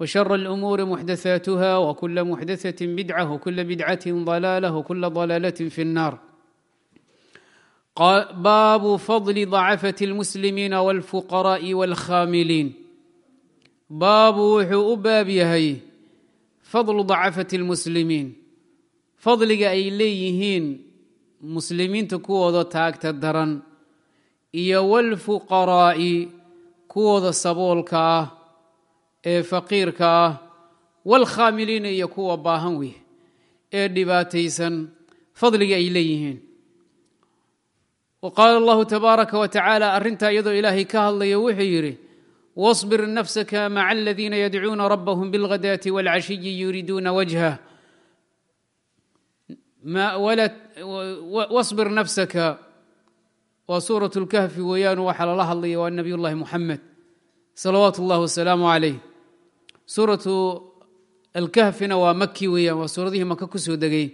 وشر الأمور محدثاتها وكل محدثة بدعة وكل بدعة ضلالة وكل ضلالة في النار باب فضل ضعفة المسلمين والفقراء والخاملين baabu wuxuu u baab yahay fadlu dacafati اlmuslimiin fadliga ay leeyihiin muslimiinta kuwooda taagta daran iyo wاlfuqaraa'i kuwooda saboolka ah ee faqiirka ah wاlkhaamiliina iyo kuwa baahan wey ee dhibaataysan fadliga ay leeyihiin wa qaala allahu tabaaraka wa tacaala arrintaa iyadoo ilaahay ka hadlayo wuxuu yidhi واصبر نفسك مع الذين يدعون ربهم بالغداة والعشي يريدون وجهه ما ولا واصبر نفسك وسورة الكهف ويان وحل الله الله والنبي الله محمد صلوات الله والسلام عليه سورة الكهفنا ومكي ويان وسورته مكة كسو دقي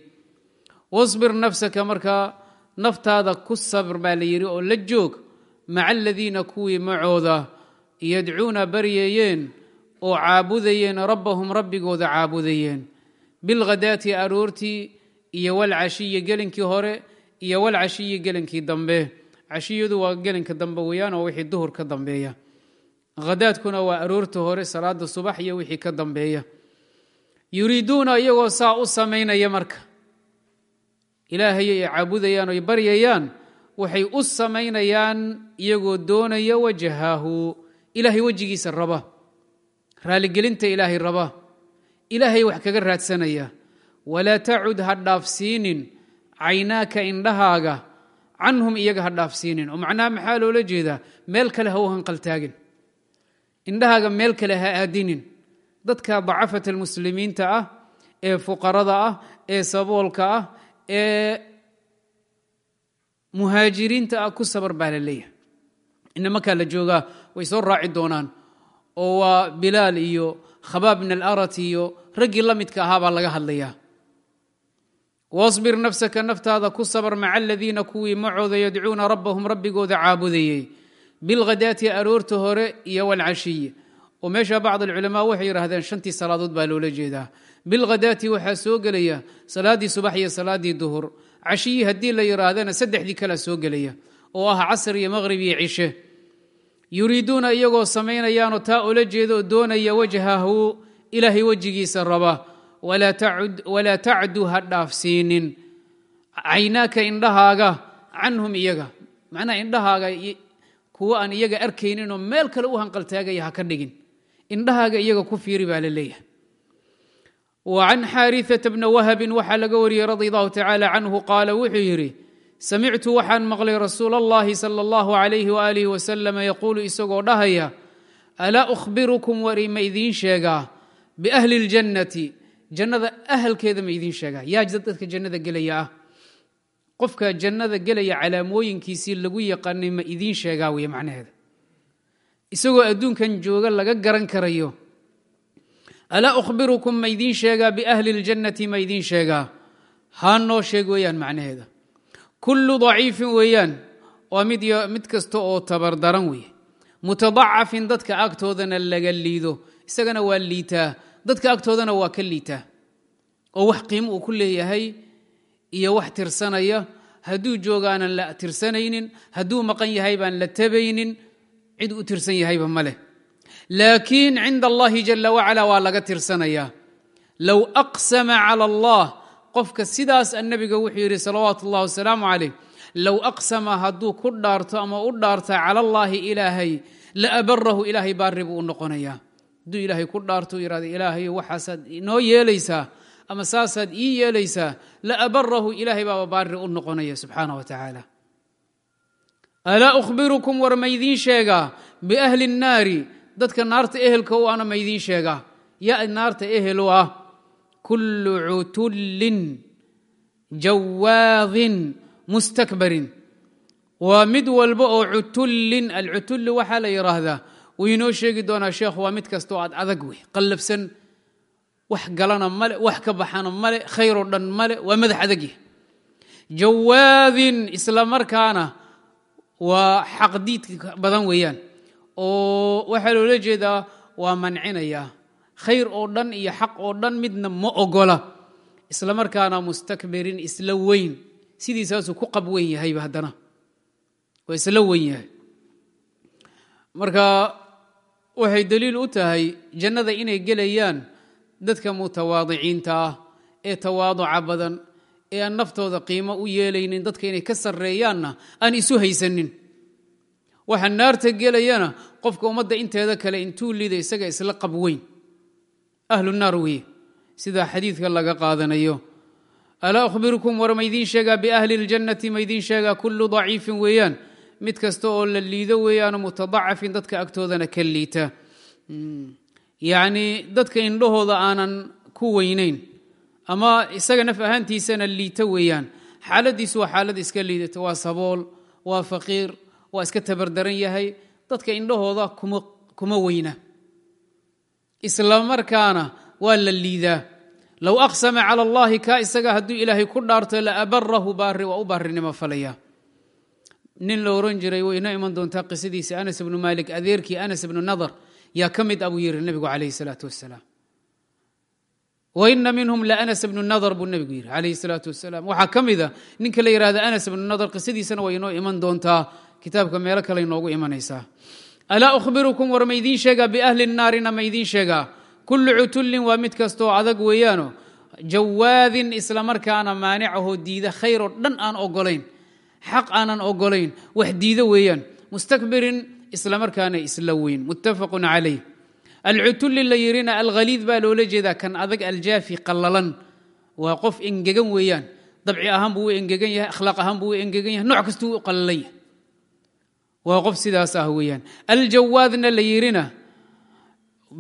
واصبر نفسك مركا نفت هذا كسبر باليري أو لجوك مع الذين كوي معوذا yadcuuna baryayeen oo caabudayeen rabbahum rabbigooda caabudayeen bilghadaati aroortii iyo walcashiyi gelinkii hore iyo walcashiyi gelinkii dambe cashiyadu waa gelinka dambe weeyaan oo wixii duhur ka dambeeya hadaadkuna waa aroorta hore salaada subax iyo wixii ka dambeeya. Yuriiduuna iyagoo saa u samaynaya marka. Ilaahayay caabudayaan oy baryayaan waxay u samaynayaan iyagoo doonaya wajahaahu. Ilaahay wejigiisa raba. Raaligelinta ilaahay raba. Ilaahay wax kaga raadsanaya. Walaa tacud ha dhaafsiinin caynaaka indhahaaga. Canhum iyaga ha dhaafsiinin. Oo macnaha maxaa loola jeedaa? Meel kale ha u hanqaltaagin indhahaaga meel kale ha aadinin. Dadka dacafat almuslimiinta ah ee fuqarada ah ee saboolka ah ee muhaajiriinta ah ku sabar baa la leeyahay. Inamarkaa la joogaa way soo raaci doonaan. Oo waa bilaal iyo khabaab min alarat iyo raggii la midka ahaa baa laga hadlayaa. Wasbir nafsaka naftaada ku sabar maca aladiina kuwii macooda yadcuuna rabbahum rabbigooda caabudayey bilghadaati aroorta hore iyo walcashiyi oo meesha bacd alculamaa waxay yidhaahdeen shantii salaadood baa loola jeedaa bilghadaati waxaa soo gelaya salaaddii subax iyo salaaddii duhur cashiyi haddii la yidhaahdana saddexdii kalea soo gelaya oo ah casr iyo maqhrib iyo cishe yuriiduuna iyagoo samaynayaanoo taa ola jeeda oo doonaya wajhahu ilaahay wejigiisa raba walaa tacdu ha dhaafsiinin caynaaka indhahaaga canhum iyaga macnaha indhahaaga kuwa aan iyaga arkayninoo meel kale u hanqaltaagaya ha ka dhigin. Indhahaaga iyaga ku fiiri baa la leeyahay. Wa can xaariثata bna wahabin waxaa laga wariyey radi allahu tacaala canhu qaala wuxuu yidhi samictu waxaan maqlay rasuul allahi sala allahu alayhi waaalih wasalam yaquulu isagoo dhahaya alaa ukhbirukum wari ma idiin sheegaa? Biahli اljannati jannada ahalkeeda ma idiin sheegaa. Yaa dadka jannada gelaya ah qofka jannada gelaya calaamooyinkiisii lagu yaqaanay ma idiin sheegaa wey macnaheeda. Isagoo adduunkan jooga laga garan karayo alaa ukhbirukum ma idiin sheegaa biahli اljannati ma idiin sheegaa? Haa noo sheeg weeyaan macnaheeda. Kullu daciifin weeyaan waa mid kasta oo tabardaran weeye. Mutadacafin dadka agtoodana laga liido. Isagana waa liitaa. Dadka agtoodana waa ka liitaa. Oo wax qiimo uu ku leeyahay iyo wax tirsanaya. Hadduu joogaanan la tirsanaynin hadduu maqan yahay baan la tabaynin cid u tirsan yahayba ma leh. Laakiin cinda allahi jala wacala waa laga tirsanayaa. Low aqsama cala allah qofka sidaas annabiga wuxuu yidhi salawaatu ullahi wasalaamu calayh low aqsama hadduu ku dhaarto ama u dhaarta cala allaahi ilaahay la abarahu ilaahay baari buu u noqonayaa. Hadduu ilaahay ku dhaarto yihahda ilaahayo waxaasaad inoo yeelaysaa ama saasaad ii yeelaysaa la abarahu ilaahay baaba baari u noqonaya subxaana wa tacaala. Alaa ukhbirukum war maydiin sheegaa biahli nnaari dadka naarta ehelka u ana maydiin sheegaa ya naarta ehel u ah kullu cutullin jawaadin mustakbarin. Waa mid walba oo cutullin alcutulli waxaa la yidhaahdaa wuu inoo sheegi doonaa sheekhu waa mid kasta oo aad adag wey qallabsan wax galana male wax ka baxana male khayroo dhan male waa madax adagya jawaadin isla markaana waa xaqdiid badan weeyaan. Oo waxaa loola jeedaa waa mancinayaa khayr oo dhan iyo xaq oo dhan midna ma ogola. Isla markaana mustakbirin isla weyn. Sidiisaasuu ku qab weyn yahayba haddana. Waa isla weyn yahay. Marka waxay daliil u tahay jannada inay gelayaan dadka mutawaadiciinta ah ee tawaaduca badan ee aan naftooda qiimo u yeelaynin dadka inay ka sarreeyaanna aan isu haysanin waxa naarta gelayana qofka ummadda inteeda kale intuu liida isaga isla qab weyn. Ahlu naar weye sidaa xadiidka laga qaadanayo. Alaa akhbirukum war maydiin sheegaa biahli اljannati maydiin sheegaa kullu daciifin weeyaan. Mid kasta oo la liido weeyaano mutadacafin dadka agtoodana ka liita yacnii dadka indhahooda aanan ku weynayn ama isaga naf ahaantiisana liita weeyaan. Xaaladiisu waa xaalad iska liidata. Waa sabool waa faqiir waa iska tabardaran yahay. Dadka indhahooda kuma weyna. Isla markaana waa la liidaa. Low aqsama cala allahi kaa isaga hadduu ilaahay ku dhaarto la abarahu baari waa u baarinimo falaya. Nin la oran jiray way inoo iman doontaa qisadiisa anas ibnu maalik adeerkii anas ibnu nadar yaa ka mid abuu yiri nebigu calayh salaatu wasalaam wa ina minhum la anas ibnu nadar buu nebigu yidhi calayhi salaatu wasalaam waxaa ka mida ninka la yihahda anas ibnu nadar qisadiisana way inoo iman doontaa. Kitaabka meelo kale inoogu imanaysaa. Alaa ukhbirukum war maydiin sheegaa biahli naarina maydiin sheegaa? Kullu cutullin waa mid kastaoo adag weeyaano. Jawaadin isla markaana maanicahoo diida khayroo dhan aan ogolayn xaq aanan ogolayn wax diida weeyaan. Mustakbirin isla markaana isla weyn. Muttafaqun calayh. Alcutulli la yirina alkhaliid baa loola jeedaa kan adag aljaafi qallalan. Waa qof engegan weeyaan. Dabci ahaan buu u engegan yahay akhlaaq ahaan buu u engegan yahay nooc kastuu u qallalan yahay waa qof sidaas ah weeyaan. Aljawaadna la yirina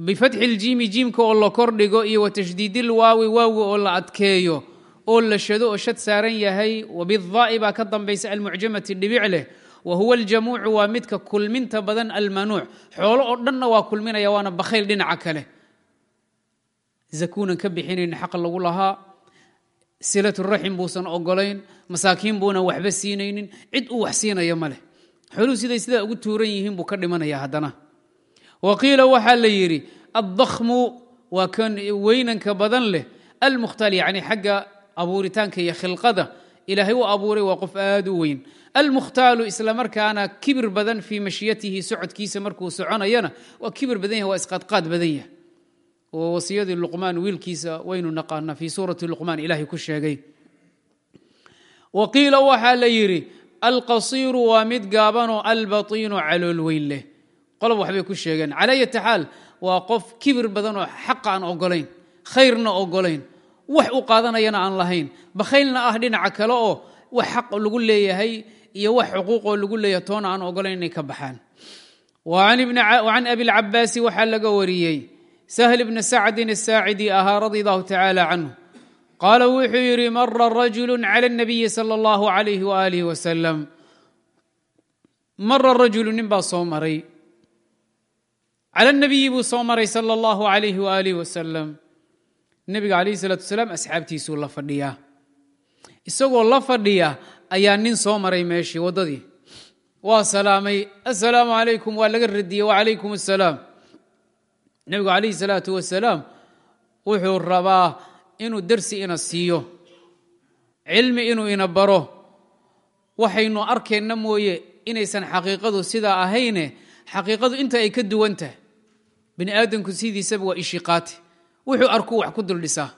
bifatxi iljiimi jiimka oo la kordhigo iyo wa tashdiidil waawi oo la adkeeyo oo la shado oo shad saaran yahay wabidaa'i baa ka dambaysa almucjamati dhibic leh wa huwa aljamuucu waa midka kulminta badan almanuuc. Xoolo oo dhanna waa kulminaya waana bakhayl dhinaca kale. Zakuunan ka bixinayn xaq lagu lahaa silaturaxim buusan ogolayn masaakiin buunan waxba siinaynin cid uu wax siinaya ma leh. Xooluhu siday sidaa ugu tuuran yihiin buu ka dhimanaya haddana. Wa qiila waxaa la yidhi addakhmu waa kan weynanka badan leh almukhtal yacni xagga abuuritaanka iyo khilqada ilaahay u abuuray waa qof aad u weyn. Almukhtaalu isla markaana kibir badan fii mashiyatihi socodkiisa markuu soconayana waa kibir badan yahay waa isqaadqaad badan yahay. Oo wasiyadii luqmaan wiilkiisa waynu naqaanaa fii suurati luqmaan ilaahay ku sheegay. Wa qiila waxaa la yidhi alqasiiru waa mid gaabanoo albatiinu calool weyn leh. Qolob waxbay ku sheegeen calaa yati waa qof kibir badan oo xaqa aan ogolayn khayrna ogolayn wax u qaadanayana aan lahayn. Bakhaylna ah dhinaca kale oo wax xaq lagu leeyahay iyo wax xuquuqoo lagu leeyahay toona aan ogolayn inay ka baxaan. Can abilcabaasi waxaa laga wariyey. Sahl bni sacdin asaacidi ahaa radi allahu tacaala canhu qaala wuxuu yidhi mara rajulu cala nabiyi sala allahu alayh waaalih wasalam mara rajulu nin baa soo maray. Cala nabiyi buu soo maray sala allahu alayh waaalih wasalam nebiga calayhi salaatu wasalaam asxaabtiisuu la fadhiyaa isagoo la fadhiya ayaa nin soo maray meeshii waddadii. Waa salaamay assalaamu calaykum waa laga radiyey wacalaykum assalaam. Nebigu calayhi salaatu wasalaam wuxuu rabaa inuu dersi ina siiyo cilmi inuu ina baro. Waxaynu arkeenna mooye inaysan xaqiiqadu sidaa ahayne xaqiiqadu inta ay ka duwan tahay. Bini aadamku sidiisaba waa ishiqaati wuxuu arkuu wax ku duldhisaa.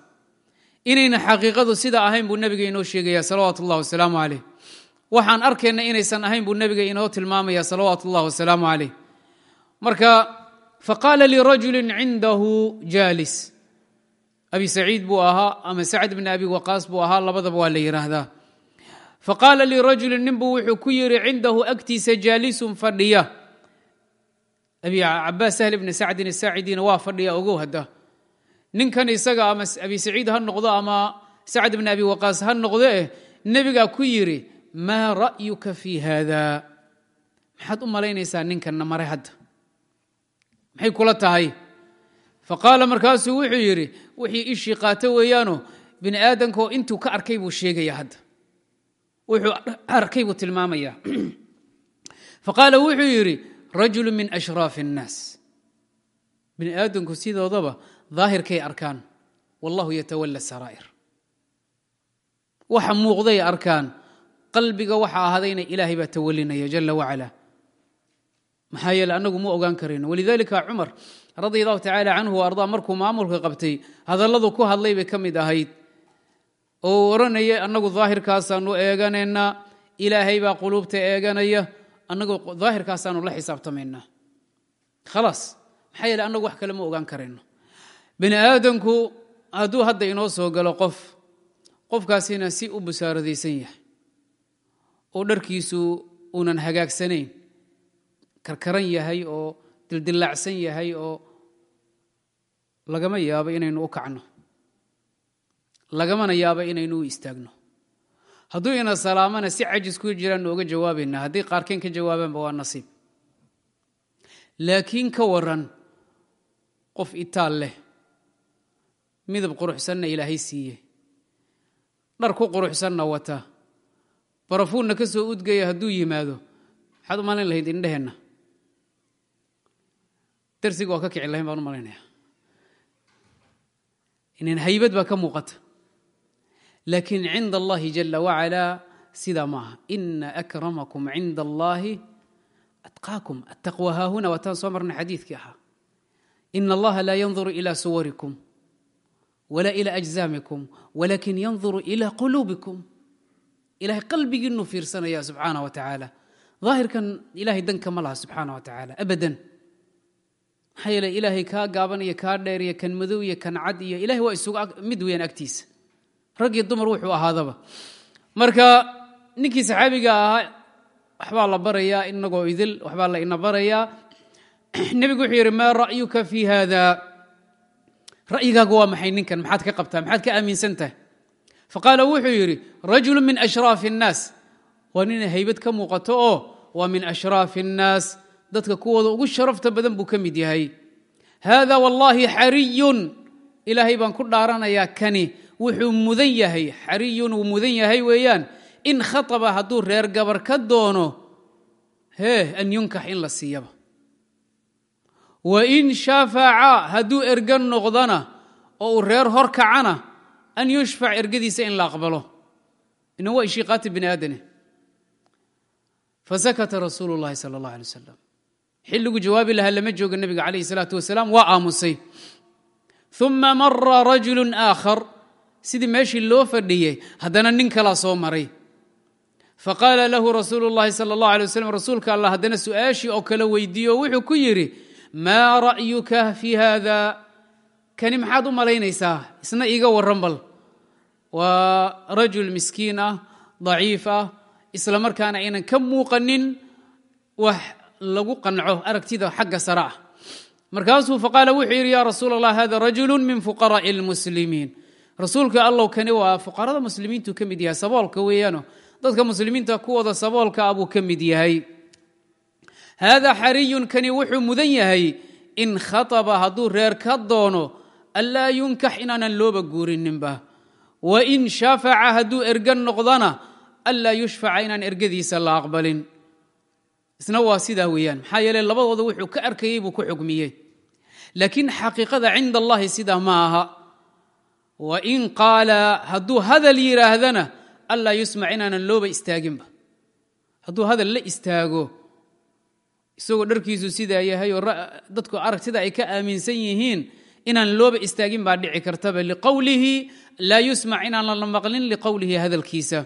Inayna xaqiiqadu sida ahayn buu nebiga inoo sheegaya salawaatu اllah wasalaamu calayh. Waxaan arkayna inaysan ahayn buu nebiga inoo tilmaamaya salawaatu اllah wasalaamu calayh. Marka faqaala lirajuli cindahu jaalis. Abi saciid buu ahaa ama sacd bn abi waqaas buu ahaa labadaba waa la yidhaahdaa faqaala lirajuli ninbuu wuxuu ku yidhi cindahu agtiisa jaalisun fadhiya. Abi cabaas sahl bni sacdin asaacidiina waa fadhiya ogow hadda ninkan isaga ama abi saciid ha noqdo ama sacd bni abi waqaas ha noqdo eh nebigaa ku yidhi maa ra'yuka fi hada maxaad u malaynaysaa ninkanna maray hadda? Maxay kula tahay? Faqaala markaasuu wuxuu yidhi wixii ishii qaato weeyaano bini aadamkaoo intuu ka arkay buu sheegaya hadda. Wuxuu arkay buu tilmaamaya. Faqaala wuxuu yidhi rajulu min ashraafi الnaas bini aadamku sidoodaba daahirkay arkaan wallahu yatawala saraa'ir. Waxa muuqday arkaan qalbiga waxa ahadayna ilaahay baa tawalinaya jala wacala maxaa yeele annagu ma ogaan karayno. Walidalika cumar radi allahu tacaala canhu ardaa markuu maamulka qabtay hadalladu ku hadlay bay ka mid ahayd. Oo odhanaya annagu daahirkaasaanu eeganaynaa ilaahay baa quluubta eeganaya annagu daahirkaasaanu la xisaabtamaynaa khalaas maxaa yeele annagu wax kale ma ogaan karayno bini aadamku hadduu hadda inoo soo galo qof qofkaasina si u busaaradaysan yahay. Oo dharkiisu uunan hagaagsanayn karkaran yahay oo dildilaacsan yahay oo lagama yaabo inaynu u kacno. Lagamana yaabo inaynu u istaagno. Hadduu ina salaamana si cajis ku jiraannu oga jawaabaynaa haddii qaarkeen ka jawaabaanba waa nasiib. Laakiin ka waran qof itaal leh midab quruxsanna ilaahay siiye dhar ku quruxsanna wata. Barafuunna ka soo udgaya hadduu yimaado. Maxaad u malin lahayd indheheenna darsiga waa ka kici lahayn baan u malaynaya inan haybad baa ka muuqata. Laakiin cinda allahi jala wacalaa sidaa ma aha ina akramakum cinda allahi atqaakum attaqwa. Haahuna waataan soo marnay xadiidkii ahaa. Ina allaha laa yanduru ila suwarikum wala ila ajzaamikum walakin yanduru ila quluubikum ilahay qalbigiinu fiirsanaya subxaana wa tacaala daahirkan ilahay danka ma laha subxaana wa tacaala abadan maxaa yeele ilaahay kaa gaaban iyo kaa dheer iyo kan madow iyo kan cad iyo ilahay waa isugu mid weeyaan agtiisa rag iyo dumar wuxuu ahaadaba marka ninkii saxaabiga ahaa waxbaa la barayaa inagoo idil waxbaa la ina barayaa nebigu wuxuu ra'yigaagu waa maxay ninkan maxaad ka qabtaa maxaad ka aaminsan tahay faqaala wuxuu yidhi rajulu min ashraafi الnaas waa nina haybad ka muuqato oo waa min ashraafi الnaas dadka kuwooda ugu sharafta badan buu ka mid yahay hada wallahi xariyun ilaahay baan ku dhaaranayaa kani wuxuu mudan yahay xariyun wuu mudan yahay weeyaan in khaطaba hadduu reer gabar ka doono hee an yunkax in la siiyaba wain shafaca hadduu erga noqdana oo uu reer hor kacana an yushfac ergadiisa in la aqbalo. Inna waa ishiiqaati bini aadane fasakata rasuulu llahi sala allah alay wasalam xilligu jawaabi lahaa lama jooga nebiga calayhi salaatu wasalaam waa aamusay. Uma mara rajulu aakhar sidii meeshii loo fadhiyey haddana nin kalaa soo maray. Faqaala lahu rasuulu llahi sala allah alay wasalam rasuulka allah haddana su'aashii oo kale weydiiyo wuxuu ku yidhi maa ra'yuka fi hada kani maxaad u malaynaysaa? Isna iiga warran bal. Waa rajul miskiin ah daciif ah isla markaana aynan ka muuqanin wax lagu qanco aragtida xagga sare ah. Markaasuu faqaala wuxuu yidhi ya rasuul allah hada rajulu min fuqaraءi اlmuslimiin rasuulka allow kani waa fuqarada muslimiintu ka mid yahay saboolka weeyaano. Dadka muslimiinta kuwooda saboolka ah ka mid yahay hada xariyun kani wuxuu mudan yahay in khaطba hadduu reer ka doono anlaa yunkax inaanan looba guurininba. Wain shafaca hadduu erga noqdana anlaa yushfaca inaan ergadiisa la aqbalin. Isna waa sidaa weeyaan. Maxaa yeele labadooda wuxuu ka arkayey buu ku xugmiyey. Laakiin xaqiiqada cinda allahi sidaa ma aha. Wain qaala hadduu hadal yidhaahdana anlaa yusmac inaanan looba istaaginba hadduu hadal la istaago isagoo dharkiisu sidaa yahay oo dadku arag sida ay ka aaminsan yihiin inaan looba istaagin baa dhici kartaba liqowlihi laa yusmac inaan la maqlin liqowlihi hadalkiisa.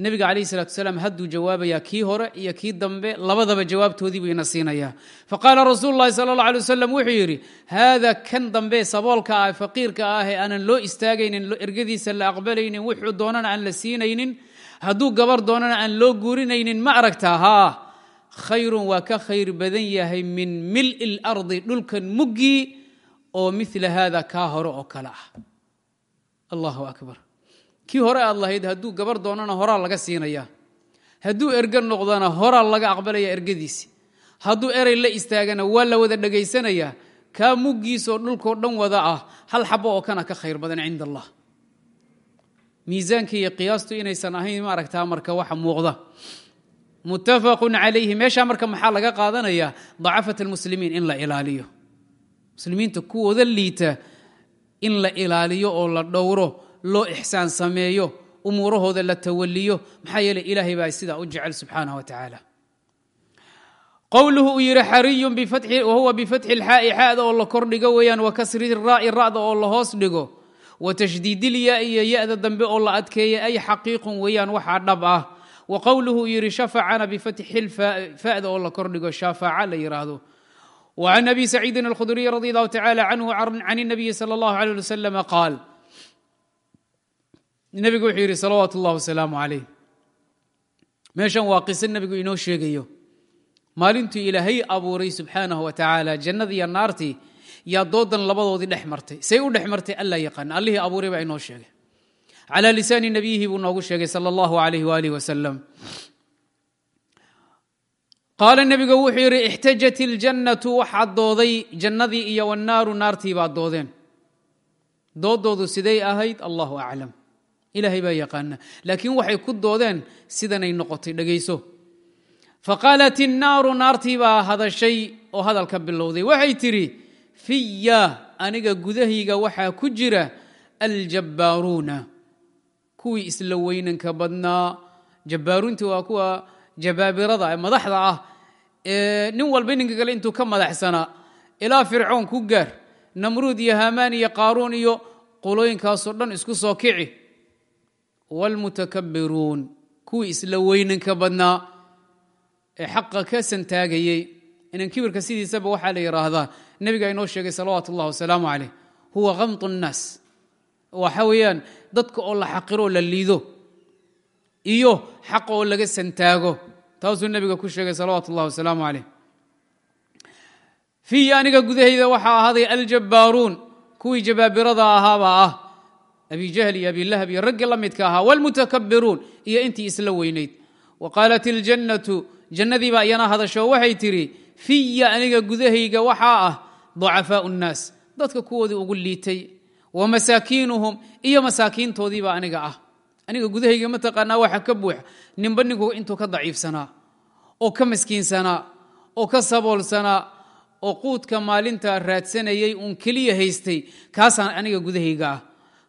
Nebiga calayhi salatu salaam hadduu jawaabayaa kii hore iyo kii dambe labadaba jawaabtoodii buu ina siinayaa faqaala rasuulu llahi sala allah alay wasalam wuxuu yidhi haada kan dambe saboolka ah faqiirka ah aanan loo istaagaynin ergadiisa la aqbalaynin wuxuu doonana aan la siinaynin. Hadduu gabar doonana aan loo guurinaynin ma aragtaa haa khayrun waa ka khayr badan yahay min mil'i lardi dhulkan muggii oo mila haada kaa hore oo kale ah. Allahu akbar. Kii hore aad lahayd hadduu gabar doonana horaa laga siinaya hadduu erge noqdana horaa laga aqbalaya ergadiisi. Hadduu erey la istaagana waa la wada dhegaysanayaa kaa muggiisoo dhulkoo dhan wada ah hal xabo oo kana ka khayr badan cinda allah. Miisaanka iyo qiyaastu inaysan ahayn maaragtaa marka waxa muuqda muttafaqun calayhi. Meeshaa marka maxaa laga qaadanayaa dacafat almuslimiin in la ilaaliyo. Muslimiinta kuwooda liita in la ilaaliyo oo la dhowro loo ixsaan sameeyo umuurahooda la tawaliyo maxaa yeeley ilaahay baa sidaa u jecel subxaanah wa tacaala. Qowluhu uu yidhi xariyun wahuwa bifatxi lxaa'i xaada oo la kordhigo weeyaan wa kasri raa'i ra'da oo la hoos dhigo. Wa tashdiidilyaa iyo ya-da dambe oo la adkeeya ay xaqiiqun weeyaan waxaa dhab ah wa qowluhu uu yidhi shafacana bifatxi fa'da oo la kordhigo shafaaca la yidhaahdo وعن أbي سعيidi الkhdري رضي الله تعالى عنه عن النبي صلى الله عليه وسلم قاal nebigu wuxuu yidhi salawaaت الlah وسلام عليه meeshan waa qiso nebigu inoo sheegayo maalintuu ilaahay abuuray subxaanaه wa taعaalى jannadiiyo naartii yaa doodan labadoodii dhex martay say u dhex martay alla yaqaan allihii abuuray baa inoo sheegay calى lisaani nebiyihi buu noogu sheegay salى الlah عalيه وآله وسلم qaala nebiga wuxuu yidhi ixtajat iljannatu waxaad dooday jannadii iyo wannaaru naartii baad doodeen doodoodu siday ahayd allahu aclam ilaahay baa yaqaana laakiin waxay ku doodeen sidanay noqotay dhegayso faqaalat innaaru naartii baa hadashay oo hadalka bilowday waxay tidhi fiya aniga gudahayga waxaa ku jira aljabbaaruuna kuwii isla weynanka badnaa. Jabbaaruuntii waa kuwa jabaabirada madaxda ah. Nin walba ninka kale intuu ka madaxsanaa ilaa fircoon ku gaar namruud iyo hamaan iyo qaaruun iyo qolooyinkaasoo dhan isku soo kici. Waalmutakabbiruun kuwii isla weynanka badnaa. Ee xaqa ka santaagayey. Inan kibirka sidiisaba waxaa la yidhaahdaa nebiga inoo sheegay salawaatu ullah wasalaamu caleyh huwa kamtu nnaas waxa weeyaan dadka oo la xaqiro la liido iyo xaqa oo laga santaago. Taasuu nebiga ku sheegay salawaatu ullahi wasalaamu caleyh fiihi aniga gudahayda waxaa ahaaday aljabbaaruun kuwii jabaabirada ahaabaa ah abijahl iyo abilahab iyo raggii la midka ahaa waalmutakabbiruun iyo intii isla weynayd. Wa qaalat iljannatu jannadiibaa iyana hadasho waxay tidhi fiya aniga gudahayga waxaa ah ducafaau nnaas dadka kuwoodii ugu liitay wa masaakiinuhum iyo masaakiintoodiibaa aniga ah. Aniga gudahayga mataqaanaa waxa ka buuxa. Ninba ninku intuu ka daciifsanaa oo ka maskiinsanaa oo ka saboolsanaa oo quudka maalinta raadsanayay uun keliya haystay kaasaan aniga gudahayga ah.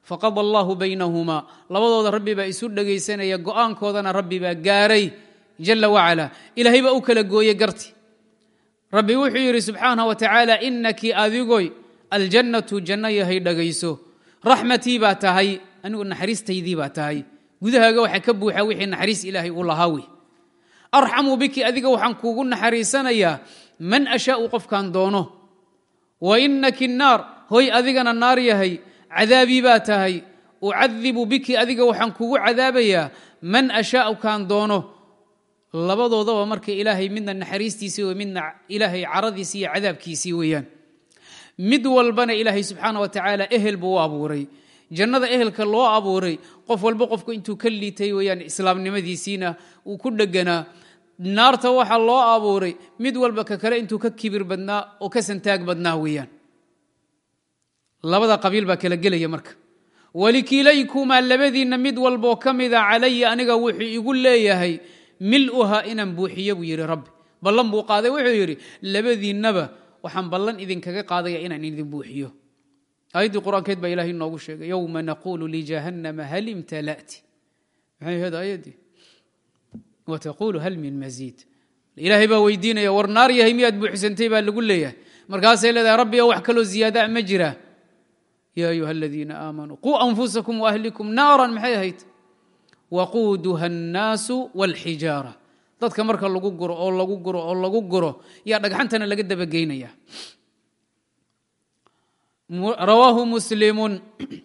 Faqada allaahu baynahumaa labadooda rabbi baa isu dhegaysanaya go'aankoodana rabbi baa gaaray jala wacala ilaahay baa u kala gooye garti. Rabbi wuxuu yidhi subxaanah wa tacaala inaki adigoy aljannatu janno yahay dhagayso. Raxmatii baa tahay anigu naxariistaydii baa tahay. Gudahaaga waxa ka buuxa wixii naxariis ilaahay u lahaa wey. Arxamu biki adiga waxaan kuugu naxariisanayaa man ashaau qofkaan doono. Wa inaki naar hoy adigana naar yahay cadaabii baa tahay. Ucadibu biki adiga waxaan kugu cadaabayaa man ashaau kaan doono. Labadoodaba marka ilaahay midna naxariistiisii midna ilaahay caradiisii iyo cadaabkiisii weeyaan mid walbana ilaahay subxaana wa tacaala ehel buu u abuuray. Jannada ehelka loo abuuray qof walba qofku intuu ka liitay weyaan islaamnimadiisiina uu ku dheganaa naarta waxaa loo abuuray mid walba ka kale intuu ka kibir badnaa oo ka santaag badnaa weeyaan. Labada qabiil baa kala gelaya marka. Walikilaykumaa labadiinna mid walboo ka mida calaya aniga wuxuu igu leeyahay miluha inaan buuxiyo buu yidhi rabbi. Ballan buu qaaday wuxuu yidhi labadiinnaba waxaan ballan idinkaga qaadaya inaan idin buuxiyo. Aayaddii qur'aankeed baa ilahay inoogu sheegay yowma naquulu lijahannama hal imtala'ti? Maxay ahayd aayaddii wataquulu hal min masiid ilaahay baa weydiinaya war naar yahay miyaad buuxisantay? baa lagu leeyahay. Markaasay leedahay rabbi oo wax kaloo ziyaadaa ma jiraa ya ayuha aladiina aamanuu quu anfusakum waahlikum naaran maxay ahayd? Waquuduha annaasu wاlxijaara dadka marka lagu guro oo lagu guro oo lagu guro yaa dhagxantana laga dabageynaya rawaahu muslimun.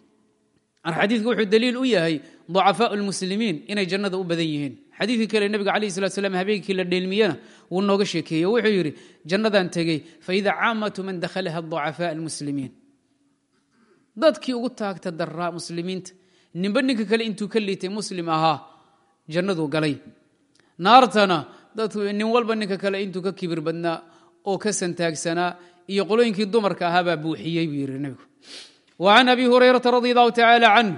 Xadiidku wuxuu daliil u yahay ducafaau lmuslimiin inay jannada u badan yihiin. Xadiidkii kale nebiga calayh salat slam habeenkii la dheelmiyena wuu nooga sheekeeye wuxuu yidhi jannadan tegey faida caamatu man dakhalaha ducafaa almuslimiin. Dadkii ugu taagta daraa muslimiinta ninba ninka kale intuu ka liitay muslim ahaa jannaduu galay naartana nin walba ninka kale intuu ka kibir badnaa oo ka santaagsanaa iyo qolooyinkii dumarka ahaabaa buuxiyey buu yidhi nebigu وعن أbي هريرة رضي الله تعالى عنه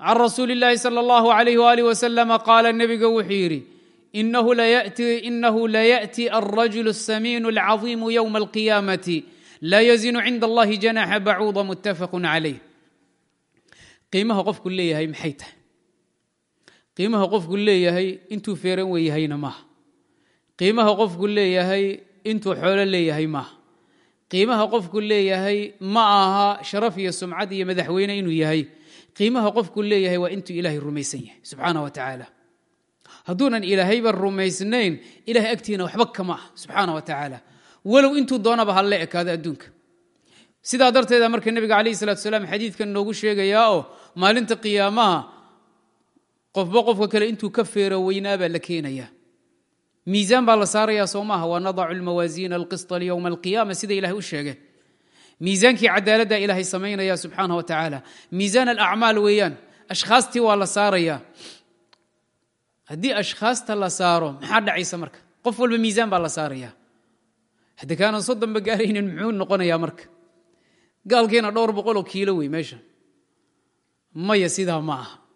عن رsuuل اللhi صلى الله عليه وآله وسلم قاaل نبga wuxuu yidhi إنه ليأتي الرجل السمين العظيم يوم القيامة لا يزن عند اللhi جناح بعوض متفق عليه qiimaha qofku leeyahay maxay tahay Qiimaha qofku leeyahay intuu feeran weyahayna maaha qiimaha qofku leeyahay intuu xoolo leeyahay maaha qiimaha qofku leeyahay ma aha sharaf iyo sumcad iyo madaxweyne inuu yahay. qiimaha qofku leeyahay waa intuu ilaahay rumaysan yahay subxaana wa tacaala. Hadduunan ilaahayba rumaysnayn ilahay agtiina waxba kama ah subxaana wa tacaala. Walow intuu doonaba ha la ekaado adduunka. Sidaa darteeda marka nebiga calayh salatu salaam xadiidkan noogu sheegayaa oo maalinta qiyaamaha qofba qofka kale intuu ka feero weynaabaa la keenaya. Miisaan baa la saarayaa soo maaha wanadacu lmawaasiina alqisطa lyowma alqiyama sida ilahay u sheege miisaankii cadaaladda ilaahay samaynaya subxaana wa tacaala miisaan alacmaal weeyaan ashkhaastii waa la saarayaa haddii ashkhaasta la saaro maxaa dhacaysa marka? Qof walba miisaan baa la saaraya. Haddi kaanan soddonba gaaraynin muxuu noqonayaa marka? Gaalkiina dhowr boqoloo kiilo wey meesha. Maya sidaa ma aha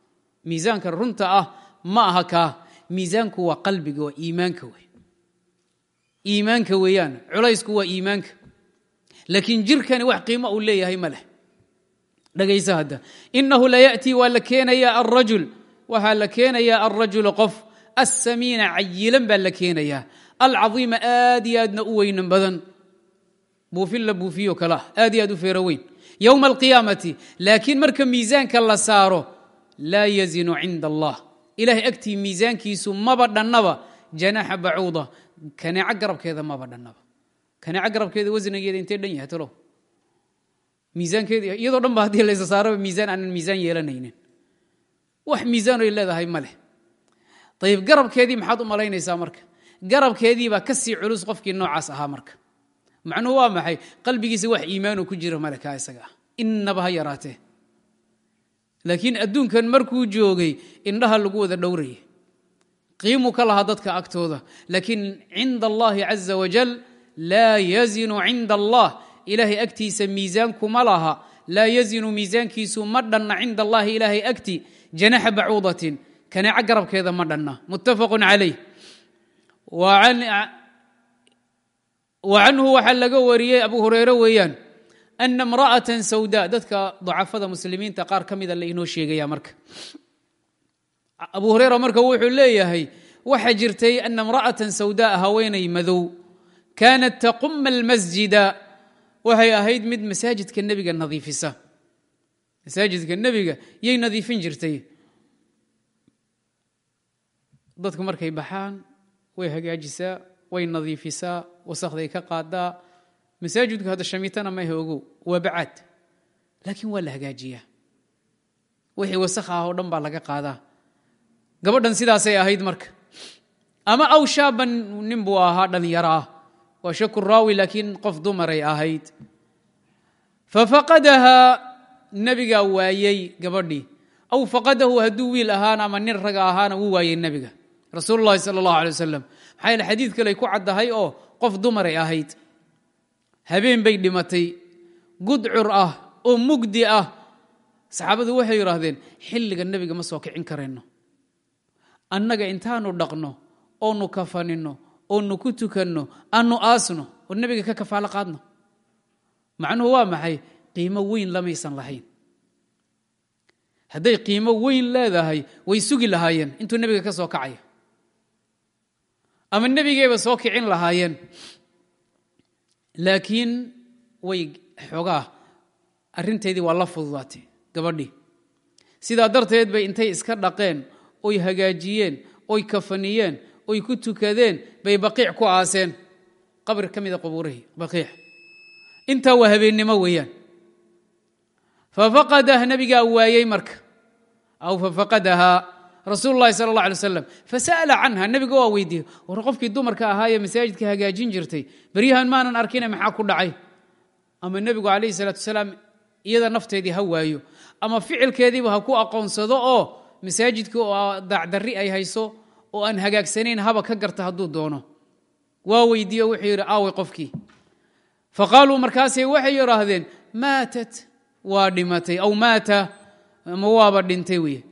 miisaanka runta ah ma aha kaa miisaanku waa qalbiga waa iimaanka wey iimaanka weeyaan culaysku waa iimaanka. Laakiin jirkani wax qiimo uu leeyahay ma leh. Dhagaysa hadda. Inahu la yaأtii waa la keenayaa alrajul waxaa la keenayaa alrajul qof. Assamiina cayilan baa la keenayaa alcadiima aad iyo aadna u weynan badan. Buufin la buufiyo kala. Aad iyo aad u feero weyn. Yowma alqiyaamati. Laakiin marka miisaanka la saaro laa yazinu cinda allah. Ilahay agtii miisaankiisu maba dhannaba janaaxa bacuuda kaneeco garabkeeda maba dhannaba. Kaneeco garabkeeda wasnigeeda intee dhan yahay talow? Miisaankeeda iyadoo dhan ba haddii laysa saaraba miisaan aanan miisaan yeelanaynin. Wax miisaan oy leedahay ma leh. Ayib garabkeedii maxaad u malaynaysaa marka? Garabkeediibaa ka sii culus qofkii noocaas ahaa marka. Macnuhu waa maxay? Qalbigiisa wax iimaano ku jira male kaa isaga. Ah ha yaraatee laakiin adduunkan markuu joogay indhaha lagu wada dhowraya qiimuu ka lahaa dadka agtooda. Laakiin cinda allahi caza wajal laa yazinu cinda allah ilaahay agtiisa miisaankuma laha. Laa yazinu miisaankiisu ma dhanna cinda allahi ilaahay agti. Janaxa bacuudatin kaneeco garabkeeda ma dhanna. Muttafaqu calayh. Wa canhu waxaa laga wariyey abu hureyre weeyaan ana imra'atan sawda dadka dacafada muslimiinta qaar ka mida la inoo sheegaya marka abu hureyra marka wuxuu leeyahay waxaa jirtay ana imra'atan sawdaa haweenay madow kaanat taquma almasjida waxay ahayd mid masaajidka nebiga nadiifisa masaajidka nebiga yay nadiifin jirtay dadku markay baxaan way hagaajisaa way nadiifisaa wasakday ka qaadaa masaajidku hadda shamiitana mahe ogow waa bacaad laakiin waa la hagaajiyaa. Wixii wasakha ah oo dhan baa laga qaadaa. Gabadhan sidaasay ahayd marka. Ama aw shaaban nin buu ahaa dhalinyaro ah. Waa shaku raawi laakiin qof dumaray ahayd. Fafaqadahaa nebigaa waayey gabadhii aw faqadahu hadduu wiil ahaana ama nin raga ahaana wuu waayey nebiga rasuulu llahi sala allahu alay wasalam maxaa yaele xadiid kaley ku caddahay oo qof dumaray ahayd? Habeen bay dhimatay gudcur ah oo mugdi ah. Saxaabadu waxay yidhaahdeen xilliga nebiga ma soo kicin karayno annaga intaanu dhaqno oonu kafaninno oonu ku tukanno aanu aasno oo nebiga ka kafaalo qaadno. Macnuhu waa maxay? Qiimo weyn lamaysan lahayn. Hadday qiimo weyn leedahay way sugi lahaayeen intuu nebiga ka soo kacayo ama nebigayba soo kicin lahaayeen. Laakiin way xoogaa arrinteedii waa la fududaatay gabadhii. Sidaa darteed bay intay iska dhaqeen oy hagaajiyeen oy kafaniyeen oy ku tukadeen bay baqiic ku aaseen. Qabri ka mida qubuurihii baqiic. Intaa waa habeennimo weeyaan. Fafaqadah nabigaa waayey marka. Aw fafaqadahaa rasuul lahi sal اla alay slam fasa'ala canha nebiga waa weydiiyey war qofkii dumarka ahaayee masaajidka hagaajin jirtay beryahan maanan arkine maxaa ku dhacay ama nebigu calayhi salaatu wasalaam iyada nafteedii ha waayo ama ficilkeediiba ha ku aqoonsado oo masaajidka oo dacdarri ay hayso oo aan hagaagsanayn haba ka garta hadduu doono. Waa weydiiye wuxuu yidhi aaway qofkii. Faqaaluu markaasay waxay yidhaahdeen maatat. Waa dhimatay aw maata. Ama waaba dhintay weye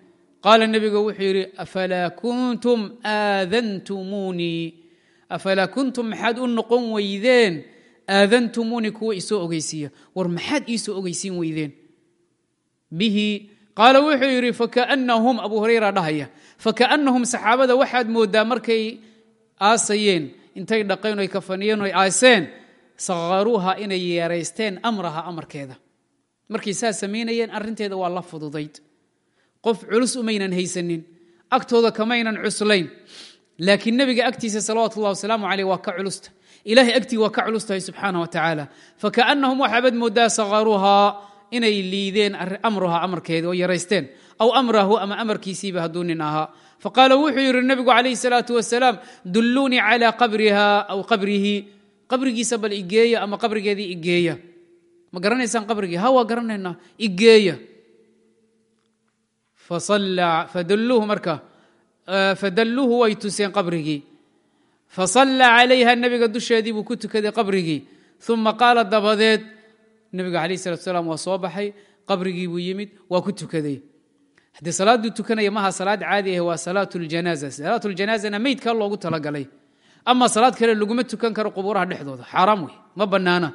qaala nebigu wuxuu yidhi afalaa kuntum aadantumuunii? Afalaa kuntum maxaad u noqon weydeen aadantumuunii kuwa isoo ogeysiiya war maxaad iisoo ogeysiin weydeen bihi qaala wuxuu yidhi fakaannahum abu hurayra dhahaya fakaannahum saxaabada waxaad moodaa markay aasayeen intay dhaqeen oy kafaniyeen oy aaseen sakaruuha inay yeeraysteen amraha amarkeeda markay saa samaynayeen arrinteeda waa la fududayd qof culus umaynan haysanin agtooda kamaynan cuslayn laakiin nebiga agtiisa salawaatu ullahi wasalaamu caleyh waa ka culusta ilahay agtii waa ka culustahay subxaana wa tacaala fakaannahum waxaabad moodaa sakaruuhaa inay liideen amruha amarkeeda oo yaraysteen. Aw amrahu ama amarkiisiiba hadduu nin ahaa. Faqaala wuxuu yidhi nebigu calayhi salaatu wasalaam dulluunii calaa qabriha aw qabrihi. Qabrigiisa bal igeeya ama qabrigeedii igeeya ma garanaysaan qabrigii? Ha waa garanaynaa. Igeeya fadalluuhu way tuseen qabrigii fasallaa calayha nebiga dusheedii buu ku tukaday qabrigii uma qaala dabadeed nebiga calayh salatu salaam waa soo baxay qabrigii buu yimid waa ku tukaday haddii salaaduu tukanaya maha salaad caadi ah waa salaat ljanaaza salaat ljanaazana meydkaa loogu talagalay ama salaad kale laguma tukan karo qubuuraha dhexdooda xaaraam wey ma bannaana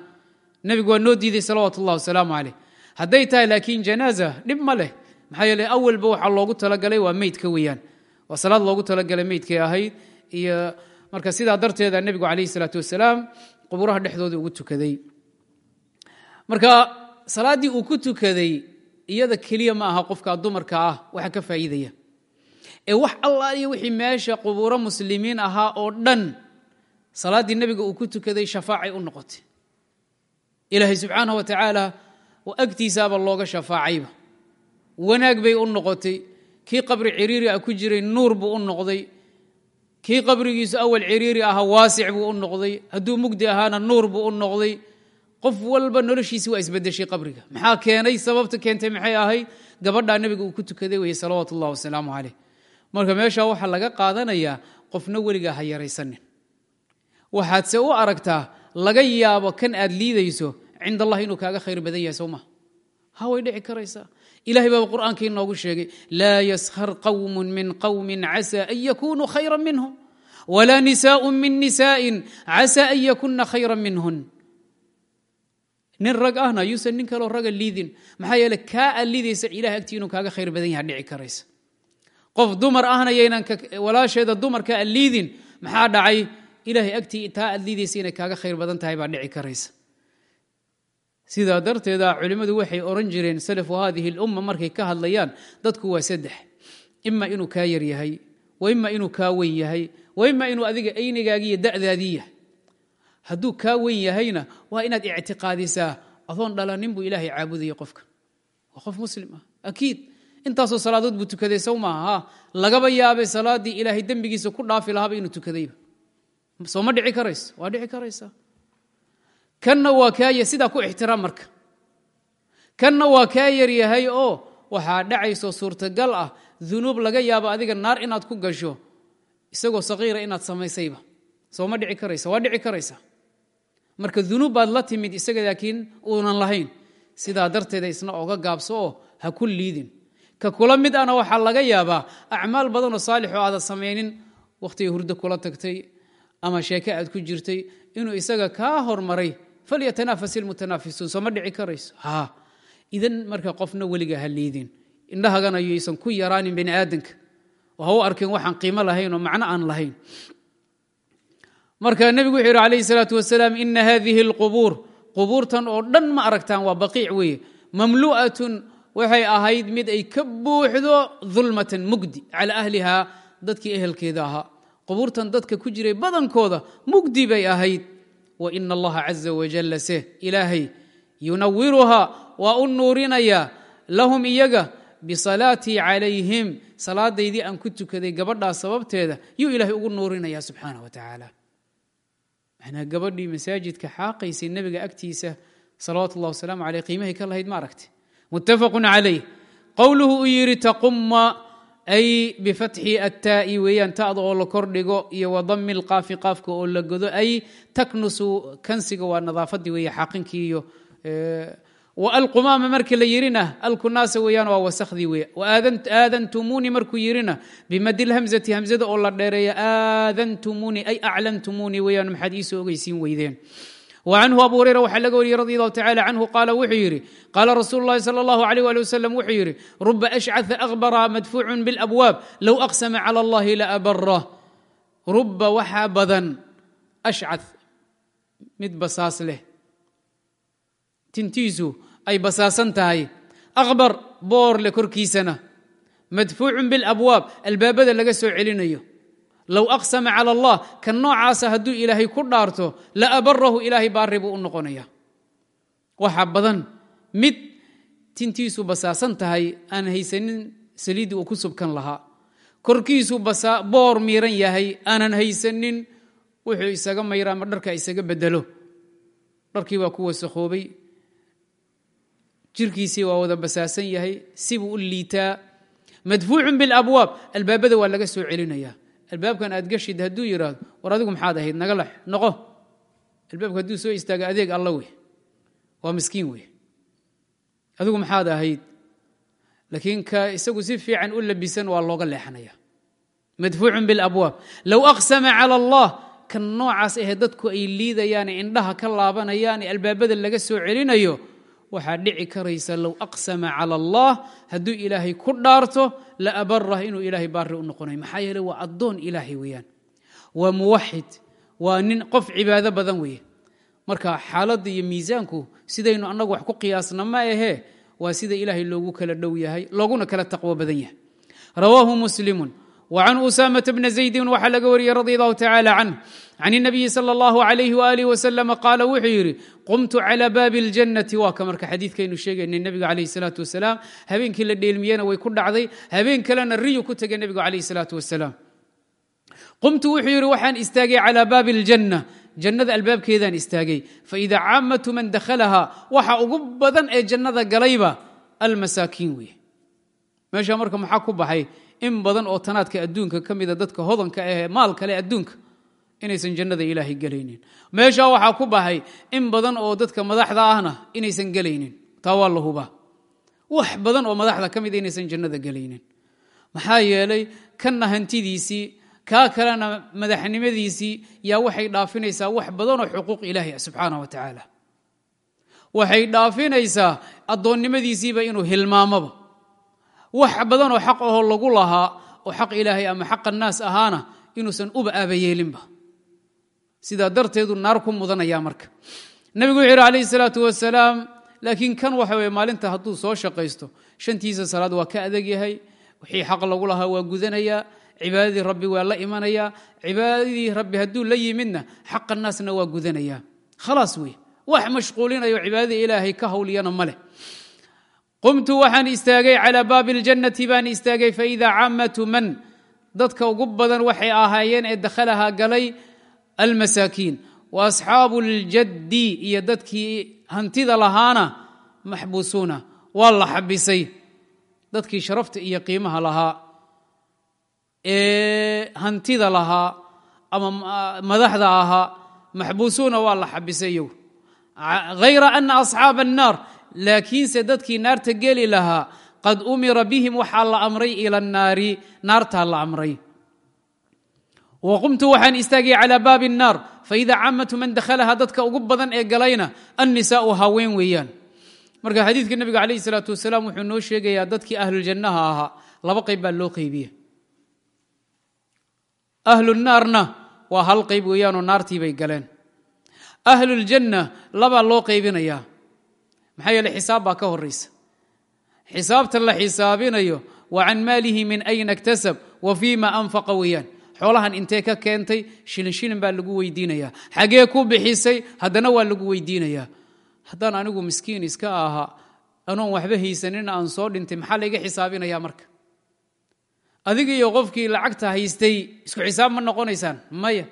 nebigu waa noo diiday salawaatu ullahi wasalaamu caleyh hadday tahay laakiin janaaza dhib ma leh maxaa yeele awalba waxaa loogu talagalay waa meydka weeyaan waa salaad loogu talagalay meydkay ahayd iyo marka sidaa darteeda nebigu calayhi salaatu wasalaam qubuuraha dhexdooda ugu tukaday. Marka salaaddii uu ku tukaday iyada keliya ma aha qofka dumarka ah waxa ka faa'iidaya. Ee wax allaaliyo wixii meesha qubuuro muslimiin ahaa oo dhan salaaddii nebiga uu ku tukaday shafaacay u noqotay. Ilaahay subxaanah wa tacaala agtiisaaba looga shafaacayba. Wanaag bay u noqotay. Kii qabri ciriiri ah ku jiray nuur buu u noqday kii qabrigiisu awal ciriiri ahaa waasic buu u noqday hadduu mugdi ahaana nuur buu u noqday qof walba noloshiisi waa isbedeshay qabriga. Maxaa keenay? Sababta keentay maxay ahayd gabadhaa nebiga uu ku tukaday weye salawaatu ullah wasalaamu caleyh marka meeshaa waxaa laga qaadanayaa qofna weligaa ha yaraysanin. Waxaadse u aragtaa laga yaabo kan aad liidayso cind allah inuu kaaga khayr badan yahay soo maha ha dhici karaysaa ilahay baaba qur'aanka inoogu sheegay laa yaskhar qawmun min qawmin casa an yakunuu khayra minhum wla nisaaء min nisaaءin casa an yakuna khayra minhun. Nin rag ahna yuusan nin kaloo raga liidin. Maxaa yeele kaa aad liidaysa ilahay agtii inuu kaaga khayr badan yaha dhici karaysa. Qof dumar ahna yaynan walaasheeda dumarka aad liidin maxaa dhacay? Ilahay agtii taa aad liidaysa inay kaaga khayr badan tahay baa dhici karaysa sidaa darteeda culimmadu waxay oran jireen salafu hadihi اlumma markay ka hadlayaan dadku waa saddex. Ima inuu kaa yar yahay wa ima inuu kaa weyn yahay wa ima inuu adiga aynigaagiiyo da'daadii hadduu kaa weyn yahayna waa inaad ictiqaadisaa adoon dhalanin buu ilaahay caabudaya qofka. Waa qof muslim ah. Akiid intaasoo salaadood buu tukaday sow maaha lagaba yaabay salaaddii ilaahay dembigiisa ku dhaafi lahaaba inuu tukadayba. Soo ma dhici karayso? Waa dhici karaysa kanna waa kaa sidaa ku ixtiraam marka. Kanna waa kaa yaryahay oo waxaa dhacayso suurtagal ah dunuub laga yaabo adiga naar inaad ku gasho isagoo saqiira inaad samaysayba. Soo ma dhici karaysa waa dhici karaysa. Marka dunuub baad la timid isaga laakiin uunan lahayn. Sidaa darteeda isna oga gaabso oo ha ku liidin. Ka kula mid ana waxaa laga yaabaa acmaal badanoo saalixoo aadan samaynin wakhtigay hurdo kula tagtay ama sheeke aad ku jirtay inuu isaga kaa hormaray falyatanaafas ilmutanaafisuun soo ma dhici karayso idan marka qofna weliga ha liidin indhahagana yaysan ku yaraanin bani aadanka oo ha u arkin waxaan qiimo lahayn oo macno aan lahayn marka nebigu wuxuu yidhi calayhi salaatu wasalaam ina hadihi alqubuur qubuurtan oo dhan ma aragtaan waa baqiic weeye mamlu'atun waxay ahayd mid ay ka buuxdo dulmatan mugdi calaa ahlihaa dadkii ehelkeeda ahaa qubuurtan dadka ku jiray badankooda mugdi bay ahayd wa ina allaha caza wajalla se ilaahay yunawiruhaa waa u nuurinayaa lahum iyaga bisalaatii calayhim salaadaydii aan ku tukaday gabadhaas sababteeda yuu ilaahay ugu nuurinaya subxaana wa tacaala. Macnaa gabadhii masaajidka xaaqaysay nebiga agtiisa salawaatu ullah wasalaamu aleyh qiimahay ka lahayd ma aragti muttafaqu calayh. Qowluhu uu yidhi taquma ay bifatxi attaa'i weeyaan ta'da oo la kordhigo iyo wadami lqaafi qaafka oo la godo. Ay taknusu kansiga waa nadaafadii weeye xaqinkii iyo alqumaama markii la yirina alkunaasa weeyaan waa wasakhdii weya aadantumuni markuu yirina bimadi lhamzati hamzada oo la dheereeya aadantumuni ay aclantumuni weeyaan maxaad iisoo ogeysiin weydeen canhu abu hurera waxaa laga wariyey radi allahu tacala canhu qaala wuxuu yidhi qaala rasuulu lahi sal allahu alayh ali wasalam wuxuu yidhi ruba ashcaثa akhbara madfuucun bilabwaab low aqsama cala allahi la abarah ruba waxaa badan ashca mid basaas leh. Tintiisu ay basaasan tahay. Akhbar boorle korkiisana. Madfuucun bilabwaab albaabada laga soo celinayo low aqsama cala allah kan noocaasa hadduu ilaahay ku dhaarto la abarahu ilaahay baari buu u noqonaya. Waxa badan mid tintiisu basaasan tahay aan haysanin saliiddii uu ku subkan lahaa. Korkiisu boor miiran yahay aanan haysanin wuxuu isaga mayraa ma dharka isaga bedelo. Dharkii waa ku wasakhoobay jirkiisii waa wada basaasan yahay sibuu u liitaa. Madfuucun bilabwaab albaabada waa laga soo celinaya albaabkan aad gashid hadduu yidhaahdo war adigu maxaad ahayd naga lex noqo. Albaabka hadduu soo istaaga adeeg alla wey waa miskiin wey adigu maxaad ahayd laakiin ka isagu si fiican u labisan waa looga leexanaya. Madfuucun bilabwaab low aqsama cala allah kan noocaas ahe dadku ay liidayaane indhaha ka laabanayaane albaabada laga soo celinayo waxaa dhici karaysa low aqsama calى allah hadduu ilaahay ku dhaarto la laabarah inuu ilaahay baari u noqonay. Maxaa yeele waa addoon ilaahay weeyaan. Waa muwaxid waa nin qof cibaado badan weeye. Marka xaaladda iyo miisaanku sidaynu annagu wax ku qiyaasna ma ahee waa sida ilaahay loogu kala dhow yahay looguna kala taqwo badan yahay. Rawaahu muslimun wa can usaamata bna zaydin waxaa laga wariyey radi allahu tacaala canh عن النبي صلى الله عليه وآله وسلم قال wuxuu yidhi qمت على baabi الجنةi waa ka marka xadiidkaynu sheegayna nebiga عليه الصلاaة وaسلام habeenkii la dheelmiyena way ku dhacday habeen kalena riyu ku tegay nebigu عليه الصلاaة وaسلام qمtu wuxuu yidhi waxaan istaagay calى baabi الجنة jannada albaabkeedaan istaagay faإida caamatu man dakhlaha waxa ugu badan ee jannada galayba almasaakiin wey meesha marka maxaa ku baxay in badan oo tanaadka adduunka ka mida dadka hodanka ahee maal kale adduunka inaysan jannada ilaahay gelaynin. Meeshaa waxaa ku baxay in badan oo dadka madaxda ahna inaysan gelaynin. Taa waa la hubaa wax badan oo madaxda ka mida inaysan jannada gelaynin. Maxaa yeelay kanna hantidiisii kaa kalena madaxnimadiisii yaa waxay dhaafinaysaa wax badanoo xuquuq ilaahi ah subxaana wa tacaala. Waxay dhaafinaysaa addoonnimadiisiiba inuu hilmaamoba wax badanoo xaq ahoo lagu lahaa oo xaq ilaahay ama xaq annaas ahaana inuusan uba aabayeelinba sidaa darteedu naar ku mudanaya marka. Nebigu wuxuu yidhi calayhi salaatu wasalaam laakiin kan waxa weye maalinta hadduu soo shaqaysto shantiisa salaad waa ka adag yahay wixii xaq lagu lahaa waa gudanayaa cibaadadii rabbi waa la imanayaa cibaadadii rabbi hadduu la yimidna xaq annaasna waa gudanayaa khalaas wey wax mashquulinayo cibaadadii ilaahay ka hawliyana ma leh. Qumtu waxaan istaagay calaa baabi اljannati baan istaagay faida caamatu man. Dadka ugu badan waxay ahaayeen ee dakhalaha galay almasaakiin wa asxaabu ljaddi iyo dadkii hantida lahaana maxbuusuuna waa la xabisay dadkii sharafta iyo qiimaha lahaa ee hantida lahaa ama madaxda ahaa maxbuusuuna waa la xabisay iyagu hayra ana asxaaba annaar laakiinse dadkii naarta geli lahaa qad umira bihim waxaa la amray ila annaari naartaa la amray wa qumtu waxaan istaagay calaa baabi الnaar faida caamatu man dakhalaha dadka ugu badan ee galayna annisaau haween weeyaan marka xadiidka nebiga calayh الsalaatu wasalaam wuxuu noo sheegayaa dadkii ahluljannaha ahaa laba qayb baa loo qeybiye ahlunaarna waa hal qayb weeyaanoo naartii bay galeen ahluljanna labaa loo qaybinayaa maxaa yeele xisaab baa ka horaysa xisaabta la xisaabinayo wa can maalihi min ayna iktasab wa fima anfaqa weeyaan xoolahan intee ka keentay? Shilin shilin baa lagu weydiinayaa. Xagee ku bixisay? Haddana waa lagu weydiinayaa. Haddaan anigu miskiin iska ahaa anoon waxba haysanin aan soo dhintay maxaa layga xisaabinaya marka? Adig iyo qofkii lacagta haystay isku xisaab ma noqonaysaan? Maya.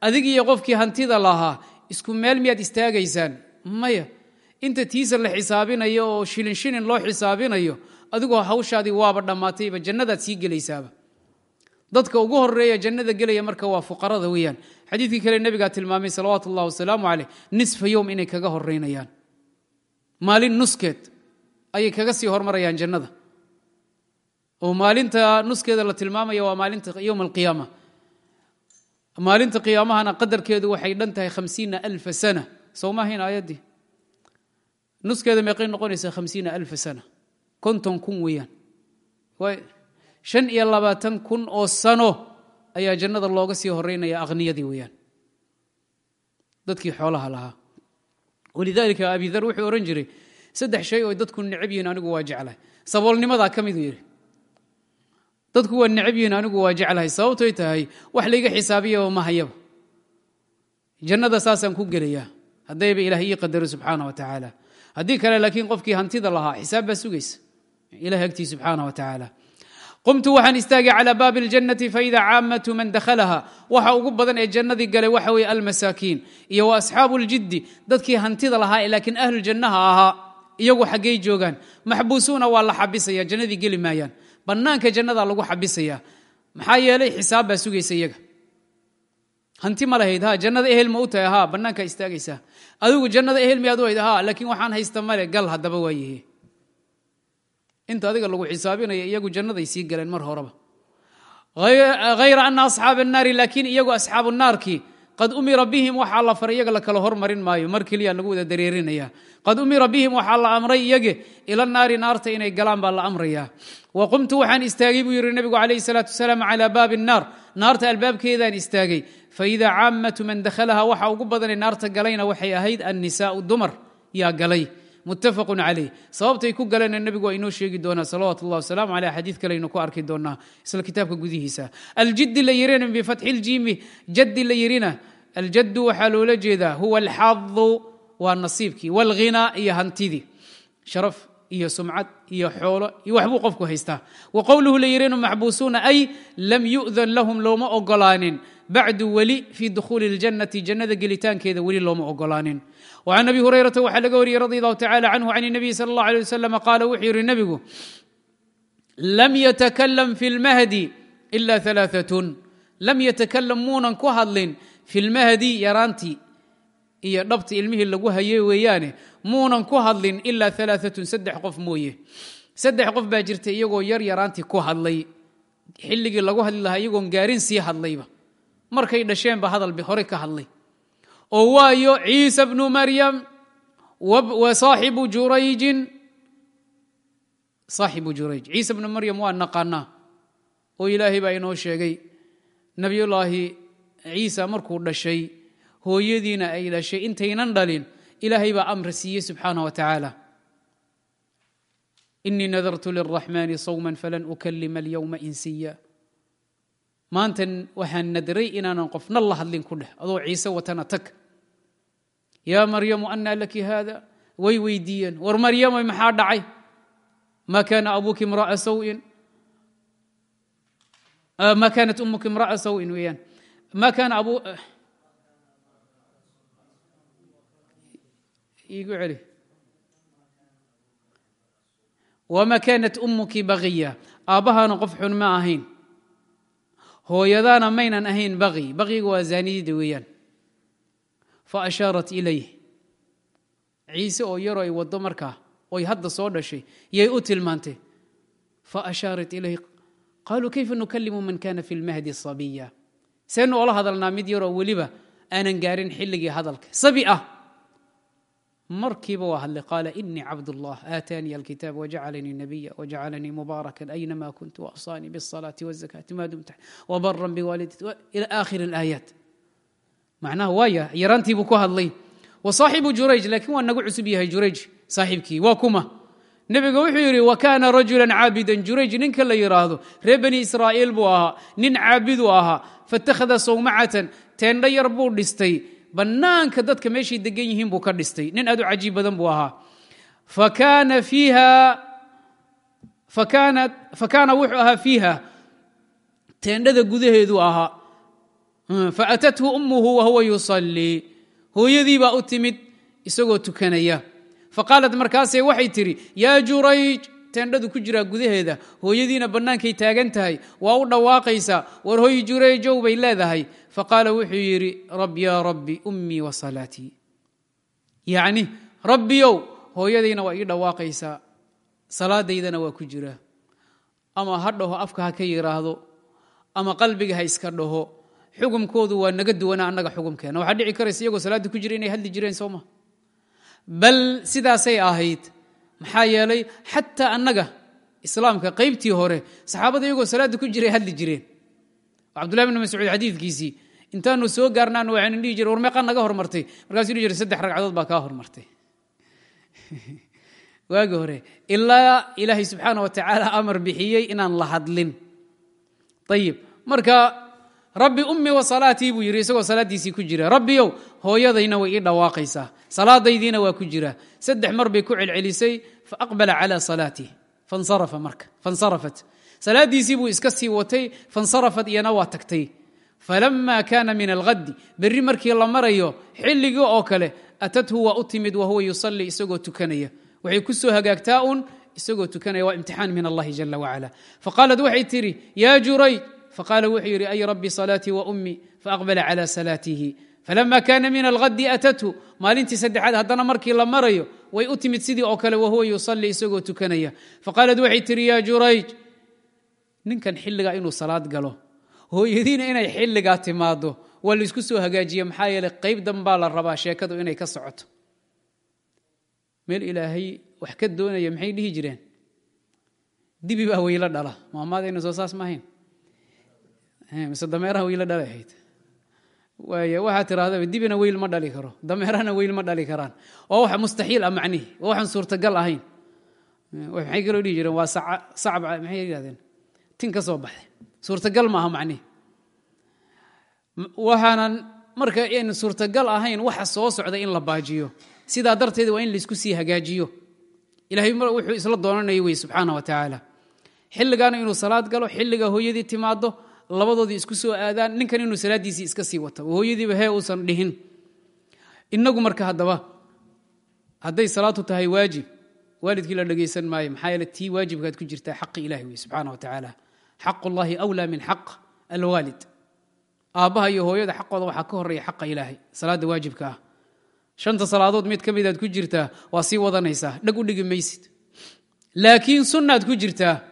Adig iyo qofkii hantida lahaa isku meel miyaad istaagaysaan? Maya. Inta tiisa la xisaabinayo oo shilin shilin loo xisaabinayo adigoo hawshaadii waaba dhammaatayba jannadaad sii gelaysaaba dadka ugu horreeya jannada gelaya marka waa fuqarada weeyaan. Xadiidkii kale nebigaa tilmaamay salawaatu ullahi wasalaamu caleyh nisfa yowm inay kaga horeynayaan maalin nuskeed ayay kaga sii hormarayaan jannada. Oo maalinta nuskeeda la tilmaamaya waa maalinta yowm alqiyaama. Maalinta qiyaamahana qadarkeedu waxay dhan tahay hamsiina alfa sana. Sowmahayn aayaddii nuskeeda meeqay noqonaysaa hamsiina alfa sana. Konton kun weeyaan shan iyo labaatan kun oo sano ayaa jannada looga sii horeynaya akhniyadii weeyaan. Dadkii xoolaha lahaa. Walidaalika abidar wuxuu odhan jiray saddex shay oo dadku necab yihiin anigu waa jeclahay. Saboolnimadaa ka miduu yidhi dadku waa necab yihiin anigu waa jeclahay sababtoy tahay wax layga xisaabiyaba ma hayaba. Jannada saasaan ku gelayaa haddayba ilaah ii qadaro subxaana wa tacaala haddii kale laakiin qofkii hantida lahaa xisaab baa sugaysa. Ilahay agtii subxaana wa tacaala qumtu waxaan istaagay calى baabi اljannati faida caamatu man dakhalaha waxa ugu badan ee jannadii galay waxa weye almasaakiin iyo wa asxaabu اljiddi dadkii hantida lahaa laakiin ahlu jannaha ahaa iyagu xaggey joogaan maxbuusuuna waa la xabisaya jannadii geli maayaan bannaanka jannada lagu xabisaya maxaa yeelay xisaab baa sugaysa iyaga hanti ma lahayd ha jannada ehel ma u tahay ha bannaankaa istaagaysaa adigu jannada ehel miyaad u hayd ha laakiin waxaan haysta male gal haddaba waayihi inta adiga lagu xisaabinaya iyagu jannaday sii galeen mar horeba. Hayra ana asxaaba annaari laakiin iyagu asxaabu naarkii qad umira bihim waxaa la faray iyaga la hormarin maayo. Mar keliya lagu wada dareerinaya qad umira bihim waxaa la amray iyage ila naari naarta inay galaan baa la amrayaa wa qumtu waxaan istaagay buu yidhi nebigu calayhi salaatu wasalaam calaa baabi annaar. Naarta albaabkeedaan istaagay. Faidaa caammatu man dakhalaha waxa ugu badanay naarta galayna waxay ahayd annisaau dumar. Yaa galay muttafaqu calayh. Sababtay ku galeen nebigu waa inoo sheegi doonaa salawaatu ullah wasalaamu caleyh xadiid kalaynu ku arki doonaa isla kitaabka gudihiisa. Aljiddi la yirina bifatxi ljiimi jaddi la yirina aljaddu waxaa loola jeedaa huwa alxadu waa nasiibkii walghinaa iyo hantidii. Sharaf iyo sumcad iyo xoolo iyo waxbuu qofku haystaa. Wa qowluhu la yirinu maxbuusuuna ay lam yu'dan lahum looma ogolaanin bacdu weli fii dukhuuli اljannati jannada gelitaankeeda weli looma ogolaanin وعن أbي هuريرة waxaa laga wariyey رضي الله تعالى عنه عن النبي sلى الله عليه وسلم قال wuxuu yihi نبgu lm yتكلم في الmهدي إلا ثلاثة lm yتكلم muunan ku hadlin في الmهدي yaraantii iyo dhabti ilmihii lagu hayey weeyaane muunan ku hadlin إلا ثaلاثة saddex qof mooye saddex qof baa jirta iyagoo yar yaraantii ku hadlay xilligii lagu hadli lahaa iyagoon gaarin sii hadlayba markay dhasheenba hadalba hore ka hadlay. Oo waayo ciisa bnu maryam wa saaxibu jurayjin. Saaxibu jurayj ciisa bnu maryam waa naqaanaa. Oo ilaahay baa inoo sheegay nebiyullaahi ciisa markuu dhashay hooyadiina ay dhashay intaynan dhalin ilaahay baa amra siiyey subxaana wa tacaala. Inii nadartu liraxmaani sawma falan ukalima alyowma insiya maantan waxaan nadray inaanan qofna la hadlin ku dheh. Adoo ciise watana tag. Yaa maryamu anaa laki haada? Way weydiiyeen. War maryamay maxaa dhacay? Ma kaana abuki imraa sawin? Ma kaanat umuki imra'a sawin weeyaan. Ma kaana abu igu celi. Wma kaanat umuki bagiya aabbahaana qof xun ma ahayn hooyadaana maynan ahayn baqi baqiga waa zaaniyada weeyaan. Fa ashaarat ilayh ciise oo yaroo ay waddo markaa oy hadda soo dhashay yay u tilmaantay. Fa ashaarat ilayh qaaluu kayfa nukalimu man kana fi lmahdi sabiya seenu ola hadalnaa mid yaroo weliba aanan gaarin xilligii hadalka. Sabi ah markiiba waa hadlay qaala inii cabdullah aataaniya alkitaab wajacalanii nabiya wajacalanii mubaarakan aynama kuntu wasaanii bالصalaati wالzakaati ma dumta wbaran biwaalidati ila akhir اlaayaat macnaha waaya yaraantiibuu ku hadlay wa saaxibu jurayj laakiin waa nagu cusub yahay jurayj saaxiibkii waa kuma nebiga wuxuu yidhi wa kaana rajulan caabidan jurayj ninka la yidhaahdo reer bani israa'iil buu ahaa nin caabiduu ahaa fatakhada sawmacatan teendho yar buu dhistay bannaanka dadka meeshay degan yihiin buu ka dhistay. Nin aad u cajiib badan buu ahaa. Fakaana wuxuu ahaa fiiha. Teendhada gudaheedu ahaa. Faatathu ummuhu wahuwa hooyadii baa u timid isagoo tukanaya. Faqaalat markaasee waxay tidhi yaa jurayj teendhadu ku jiraa gudaheeda hooyadiina bannaankay taagan tahay waa u dhawaaqaysaa war hoy jurayjow bay leedahay. Faqaala wuxuu yidhi rab yaa rabbi ummii wa salaatii yacni rabbiyow hooyadayna waa ii dhawaaqaysaa salaadaydana waa ku jiraa ama ha dhaho afka ha ka yidhaahdo ama qalbiga ha iska dhaho xukumkoodu waa naga duwanaa annaga xukumkeena. Waxaa dhici karaysa iyagoo salaadda ku jira inay hadli jireen sooma bal sidaasay ahayd maxaa yeelay xataa annaga islaamka qaybtii hore saxaabada iyagoo salaadda ku jiray hadli jireen. Cabdullahi bn mascuud xadiidkiisii intaanu soo gaarnaan waxaynu dhihi jire war meeqa naga hormartay markaasuu dhihi jire saddex ragcadood baa kaa hormartay waagi hore ilaa ilaahay subxaana wa tacaala amar bixiyey inaan la hadlin. Ayib marka rabbi ummi wa salaatii buu yidhi isagoo salaaddiisii ku jira. Rabbiyow hooyadayna way ii dhawaaqaysaa salaadaydiina waa ku jira. Saddex mar bay ku celcelisay faaqbala cala salaatih fansarafa marka fansarafat. Salaaddiisii buu iska sii watay fansarafat iyana waa tagtay. Falama kaana min alhaddi berri markii la marayo xilligii oo kale atathu waa u timid wahuwa yusallii isagoo tukanaya. Waxay ku soo hagaagtaa un isagoo tukanaya. Waa imtixaan min allahi jala wacala faqaalat waxay tidhi yaa jurayj faqaala wuxuu yidhi ay rabbi salaatii wa ummii faaqbala cala salaatihi falama kaana min alhadi atathu maalintii saddexaad haddana markii la marayo way u timid sidii oo kale wahuwa yusallii isagoo tukanaya faqaalat waxay tidhi yaa jurayj ninkan xilligaa inuu salaad galo hooyadiina inay xilligaa timaado waa la isku soo hagaajiye maxaa yeeley qayb danbaa la rabaa sheekadu inay ka socoto meel ilaahay wax ka doonaya maxay dhihi jireen dibi baa weylo dhala mise dameeraha weylo dhalay ahayd waay waxaa tirahdaba dibina weyl ma dhali karo. Dameerahana weyl ma dhali karaan waa wax mustaxiil ah macnihi waa waxaan suurtagal ahayn. Maxay kaloo dhihi jireen waa sacab maxay yidhahdeen tin ka soo baxday. Suurtagal ma macnihi waxaanan marka aynu suurtagal ahayn waxa soo socda in la baajiyo. Sidaa darteed waa in la isku sii hagaajiyo. Ilahay wuxuu isla doonanaya wey subxaana wa tacaala xilligaana inuu salaad galo xilliga hooyadii timaado labadoodii isku soo aadaan ninkan inuu salaaddiisii iska sii wata hooyadiiba hee uusan dhihin. Inagu marka haddaba hadday salaatu tahay waajib waalidkii la dhegaysan maayo maxaa yeele tii waajibkaad ku jirtaa xaqi ilahi wey subxaana wa tacaala. Xaq awlaa min xaq alwaalid. Aabbaha iyo hooyada xaqooda waxaa ka horreeya xaqa ilaahay salaadda waajibka ah. Shanta salaadood mid ka midaad ku jirtaa waa sii wadanaysaa dhag u dhigi maysid. Laakiin sunnaad ku jirtaa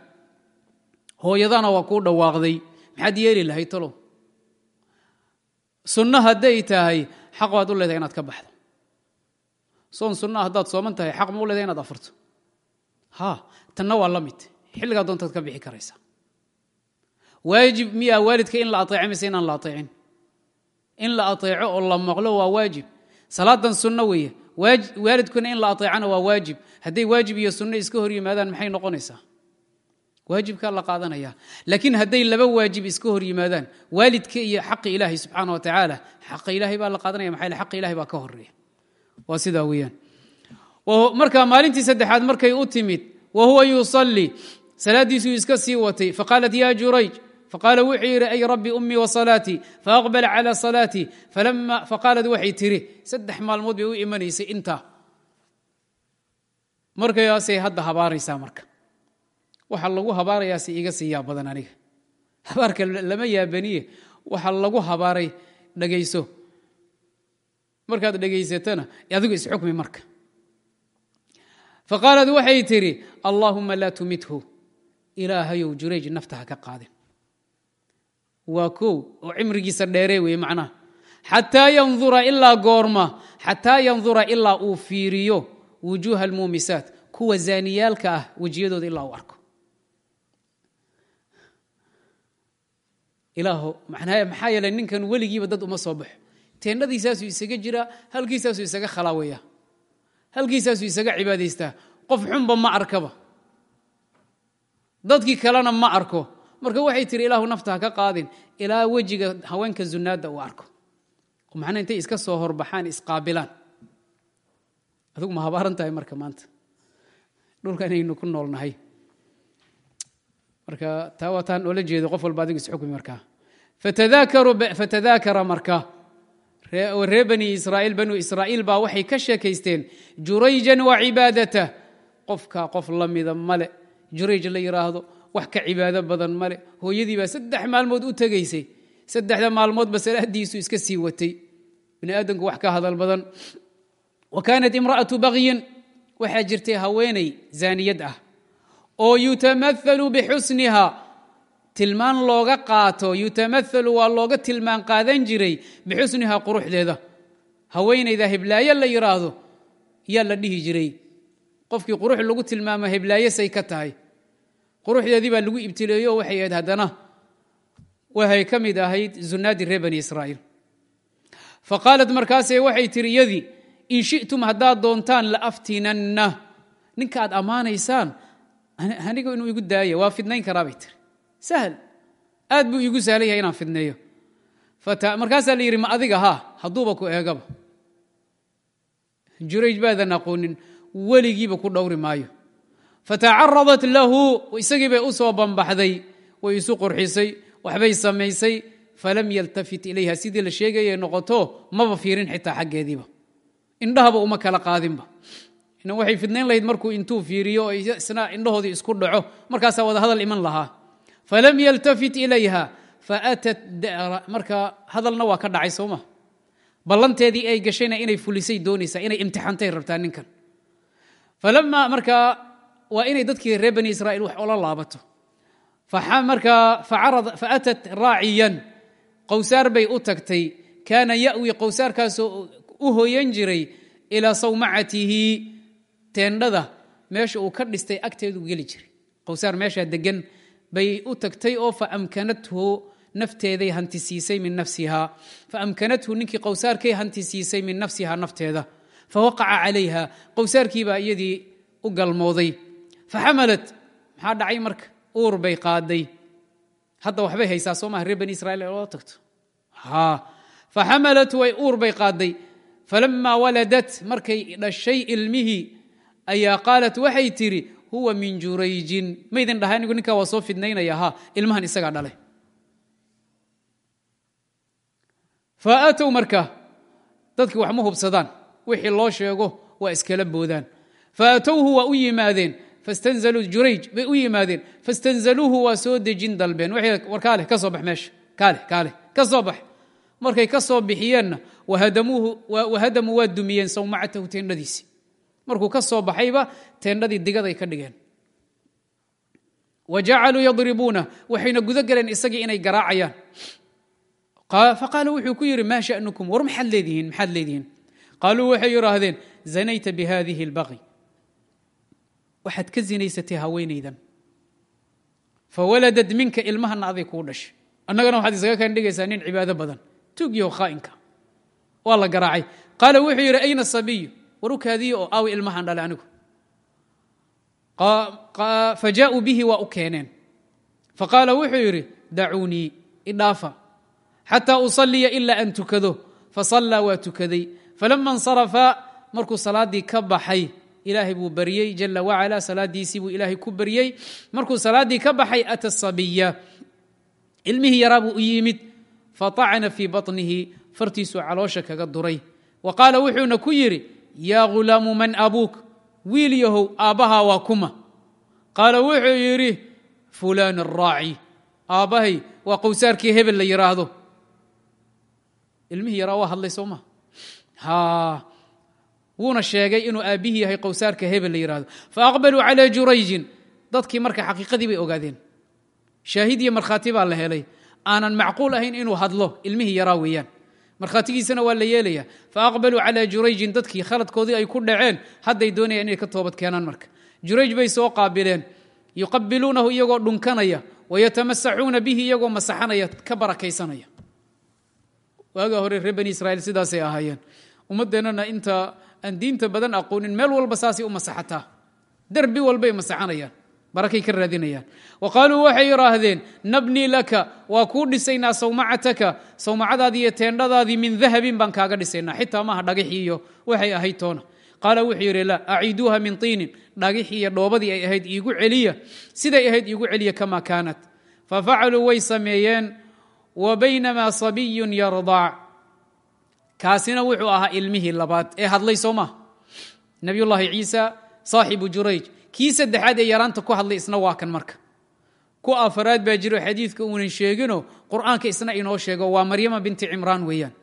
hooyadana waa kuu dhawaaqday maxaad yeeli lahayd talow sunno hadday tahay xaq baad u leedahay inaad ka baxdo. Soon sunnaha haddaad sooman tahay xaq ma u leedahay inaad afurto ha tanna waa la mid. Xilligaa doontaad ka bixi karaysaa. Waajib miyaa waalidka in la aeeco mise inaan la aeecin in la aeeco oo la maqlo waa waajib. Salaadan sunno weeye. Waalidkuna in la aeecana waa waajib. Hadday waajib iyo sunno iska hor yimaadaan maxay noqonaysaa waajibkaa la qaadanaya. Laakiin hadday laba waajib iska hor yimaadaan waalidka iyo xaqi ilaahi subxaana wa tacaala xaqa ilaahay baa la qaadanaya maxaa xaqa ilahay baa ka horreeya waa sidaa weeyaan. Marka maalintii saddexaad markay u timid wa huwa yusallii salaaddiisuu iska sii watay. Faqaalat ya jurayj faqaala wuxuu yidhi ay rabbi ummii wa salaatii faaqbala cala salaatii faqaalad waxay tiri saddex maalmood bay u imanaysay intaa. Markaasay hadda habaaraysaa marka waxa lagu habaarayaase iga sii yaa badan aniga. Habaarka lama yaabaniye. Waxa lagu habaaray dhegayso markaad dhegaysatana adigu isxukmi marka. Faqaalad waxay tidhi allaahuma laa tumithu. Ilaahayow jurayj nafta ka qaadin. Waa kow oo cimrigiisa dheeree weye macnaha. Xataa yandura ilaa goorma xataa yandura ilaa uu fiiriyo wujuuha almuumisaat kuwa zaaniyaalka ah wejiyadooda ilaa uu arko ilaaho maxaa yeeley ninkan weligiiba dad uma soo baxo. Teennadiisaasuu isaga jiraa halkiisaasuu isaga khalaawaya halkiisaasuu isaga cibaadaystaa qof xunba ma arkaba. Dadkii kalena ma arko. Marka waxay tihi ilaahu nafta ha ka qaadin. Ilaa wejiga haweenka zunaadda uu arko. Macna intay iska soo horbaxaan isqaabilaan adigu ma habaaran tahay marka maanta. Dhulkanaynu ku noolnahay marka taa waa taan oola jeedo qof walba adigu isxukmi markaa. Fatadaakara marka reer bani israa'iil banu israa'iil baa waxay ka sheekaysteen jurayjan wa cibaadatah qofka qof la mida male jurayj la yidhaahdo wax ka cibaado badan male hooyadii baa saddex maalmood u tegaysay. Saddexda maalmoodba salaadiisu iska sii watay. Bini aadamku wax ka hadal badan. Wa kaanat imra'atu bagyin waxaa jirtay haweenay zaaniyad ah oo yutamaalu bixusniha. Tilmaan looga qaato yutamaalu waa looga tilmaan qaadan jiray bixusniha quruxdeeda. Haweenayda heblaayo la yidhaahdo yaa la dhihi jiray. Qofkii qurux lagu tilmaamo heblaayo say ka tahay. Quruxdeedii baa lagu ibtileeyo waxay ahayd haddana. Waxay ka mid ahayd zunaadii reer bani israa'iil. Fa qaalat markaasee waxay tiri iyadii in shi'tum haddaad doontaan la aftinanna ninka aad ammaanaysaan aniga inuu igu daaya waa fidnayn karaa bay tiri. Sahl aad buu iigu sahlan yahay inaan fidneeyo. Markaasaa la yidhi ma adiga haa hadduuba ku eegaba. Jurayj baadan aqoonin weligiiba ku dhowri maayo. Fatacaradat lahu isagii bay u soo bambaxday way isu qurxisay waxbay samaysay falam yaltafit ilayha sidii la sheegayay noqoto maba fiirin xitaa xaggeediiba. Indhahaba uma kala qaadinba waxay fidnayn lahayd markuu intuu fiiriyo oo isna indhahoodii isku dhaco. Markaasaa wada hadal iman lahaa. Falam yaltafit ilayha faatat marka hadalna waa ka dhacay sooma ballanteedii ay gashayna inay fulisay doonaysaa inay imtixaantay rabtaa ninkan. Falamaa markaa waa inay dadkii reer bani israa'iil wax ola laabato. Faatat raaciyan. Qowsaar bay u tagtay. Kaana ya'wi qowsaarkaasoo u hoyan jiray ilaa sawmacatihi teendhada meesha uu ka dhistay agteedu geli jiray. Qowsaar meeshaa degan bay u tagtay oo faamkanathu nafteeday hantisiisay min nafsiha. Faamkanathu ninkii qowsaarkay hantisiisay min nafsiha nafteeda. Fawaqaca calayha. Qowsaarkiibaa iyadii u galmooday. Faxamalat maxaa dhacay marka? Uur bay qaaday. Hadda waxbay haysaa? Soo maha reer bani israiil loo tagto. Faxamalat way uur bay qaaday. Falamaa waladat. Markay dhashay ilmihii ayaa qaalat waxay tidhi huwa min jurayjin. Maydin dhahay anigu ninkaa waa soo fidnaynaya ha ilmahan isagaa dhalay. Faatow marka dadki wax ma hubsadaan wixii loo sheego waa iskala boodaan. Faatowhu waa u yimaadeen fastanzaluu jurayj bay u yimaadeen fastanzaluuhu waa soo dejin dalbeen. War kaaleh ka soo bax meesha. Kaaleh kaaleh ka soo bax. Markay ka soo bixiyeenna wahadamuu waa dumiyeen sawmacatahu teendhadiisii markuu ka soo baxayba teendhadii digaday ka dhigeen. Wa jacaluu yadribuuna waxayna gudo galeen isagii inay garaacayaan. Faqaala wuxuu ku yidhi maa sha'nukum war maxaad leedihiin maxaad leedihiin? Qaaluu waxay yidhaahdeen zanayta bihadihi اlbaqi waxaad ka zinaysatay haweenaydan. Fawaladad minka ilmahana aday kuu dhashay. Annagana waxaad isaga kan dhigaysaa nin cibaado badan. Tuugyaho khaa'inka waa la garaacay. Qaala wuxuu yidhi ayna sabiyu war u kaadiye oo aawi ilmahan dhale anigu. Fajaa'uu bihi waa u keeneen. Faqaala wuxuu yidhi dacuunii idhaafa xataa usaliya ilaa an tukado. Fasallaa waa tukaday. Falama insarafa markuu salaaddii ka baxay ilaahay buu baryey jala wacala salaadiisii buu ilaahay ku baryey markuu salaaddii ka baxay ata sabiya. Ilmihii yaraa buu u yimid. Faطacna fii baطnihi fartiisuu caloosha kaga duray. Wa qaala wuxuuna ku yidhi yaa ghulaamu man abuuk wiil yahow aabbahaa waa kuma qaala wuxuu yidhi fulaan araaci aabbahay waa qowsaarkii hebel la yidhaahdo ilmihii yaraa waa hadlay soo ma wuuna sheegay inuu aabbihii yahay qowsaarka hebel la yidhahdo faaqbaluu calى jurayjin dadkii marka xaqiiqadii bay ogaadeen shaahid iyo markhaati baa la helay aanan macquul ahayn inuu hadlo ilmihii yaraa weeyaan markhaatigiisana waa la yeelaya faaqbaluu calى jurayjin dadkii khaladkoodii ay ku dhaceen hadday doonayaan inay ka toobad keenaan marka. Jurayj bay soo qaabileen yuqabiluunahu iyagoo dhunkanaya wayatamasaxuuna bihi iyagoo masaxanaya ka barakaysanaya. Waagaa hore reer bani israiil sidaasay ahaayeen. Ummaddeennana inta aan diinta badan aqoonin meel walba saasay u masaxataa. Derbi walbay masaxanayaan barakay ka raadinayaan. Wa qaaluu waxay idhaahdeen nabnii laka waa kuu dhisaynaa sawmacataka. Sawmacadaadii iyo teendhadaadii min dahabin baan kaaga dhisaynaa. Xitaa maaha dhagixi iyo waxay ahayd toona. Qaala wuxuu yidhi la aciiduuha min tiinin. Dhagixii iyo dhoobadii ay ahayd iigu celiya. Siday ahayd iigu celiya kamaa kaanat. Fafacaluu way sameeyeen. Wa baynamaa sabiyun yardaac kaasina wuxuu ahaa ilmihii labaad ee hadlay soo maha nabiyullaahi ciisa saaxibu jurayj kii saddexaad ee yaraanta ku hadlay isna waa kan marka ku afaraad baa jiro xadiidka uunan sheegino qur'aanka isna inoo sheego waa maryama binti cimraan weeyaan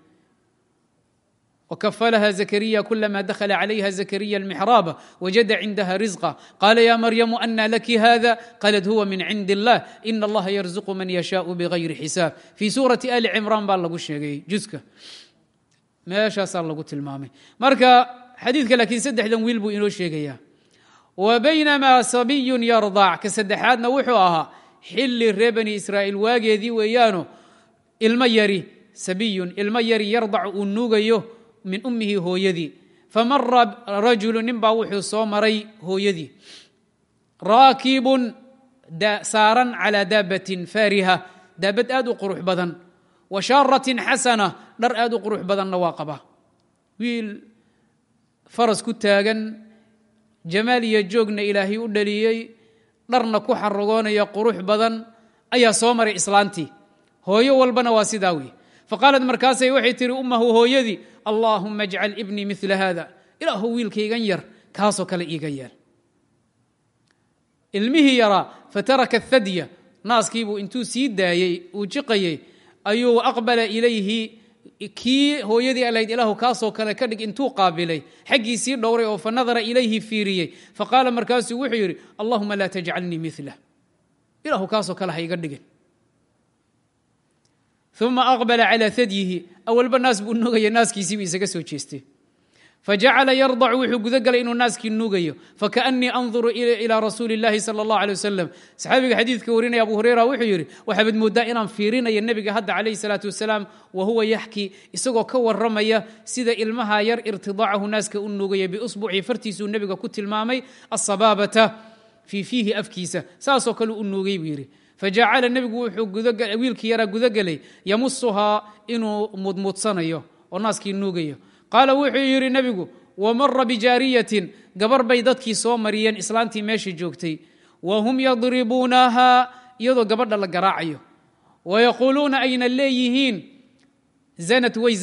وkفlha زكريا كلma dخل عليها زكريا المحراب وجد عندها رزقا قال يا مريم أنى لك هذا قالت هو من عند الله إن الله يرزق من يشاء بغير حساب في سورة آل عمران baa lagu sheegay juska meeshaasaa lagu tilmaamay marka xadiidka laakiin saddexdan wiil buu inoo sheegaya wa baynamaa sabiyun yardaac ka saddexaadna wuxuu ahaa xilli ree bani israa'iil waageedii weeyaano ilmo yari sabiyun ilmo yari yardacu uu nuugayo min ummihi hooyadii. Famara rajulu ninbaa wuxuu soo maray hooyadii. Raakibun saaran calaa daabbatin faariha daabad aad u qurux badan. Wa shaaratin xasana dhar aad u qurux badanna waa qaba wiil faras ku taagan jamaal iyo joogna ilaahay u dhaliyey dharna ku xaragoonaya qurux badan ayaa soo maray islaantii. Hooyo walbana waa sidaa wey faqaalad markaasay waxay tihi ummahu hooyadii allaahuma ajcal ibnii mila haada ilaahu wiilkaygan yar kaasoo kale iiga yeel ilmihii yaraa fataraka thadya naaskiibuu intuu sii daayey uu jiqayey ayuu aqbala ilayhi kii hooyadii alayd ilaahu kaasoo kale ka dhig intuu qaabilay xaggii sii dhowray oo fa nadara ilayhi fiiriyey. Faqaala markaasuu wuxuu yidhi allahuma laa tajcalnii milah ilaahu kaasoo kale ha iga dhigin. Uma aqbala calى hadyihi awalba naas buu nuugaya naaskiisiibuu isaga soo jeestay fajacala yardac wuxuu guda galay inuu naaskii nuugayo fakaأnii anduru ilى rasuuli اllahi salى اllah alيه wasalam saxaabiga xadiidka warinaya abu hurayra wuxuu yidhi waxaabad moodaa inaan fiirinayo nebiga hadda calayh الsalaaةu wasalaam wa huwa yaxki isagoo ka waramaya sida ilmaha yar irtidaacahu naaska u nuugaya biusbuci fartiisuu nebiga ku tilmaamay asabaabata fii fiihi afkiisa saasoo kale u nuugay buu yidhi fajacala nebigu wuxuu wiilkii yaraa gudagelay yamusuhaa inuu mudmuudsanayo oo naaskii nuugayo qaala wuxuu yidhi nebigu wamara bijaariyatin. Gabar bay dadkii soo mariyeen islaantii meesha joogtay. Wa hum yadribuunaha iyadoo gabadha la garaacayo. Wayaquuluuna ayna leeyihiin. Zanat way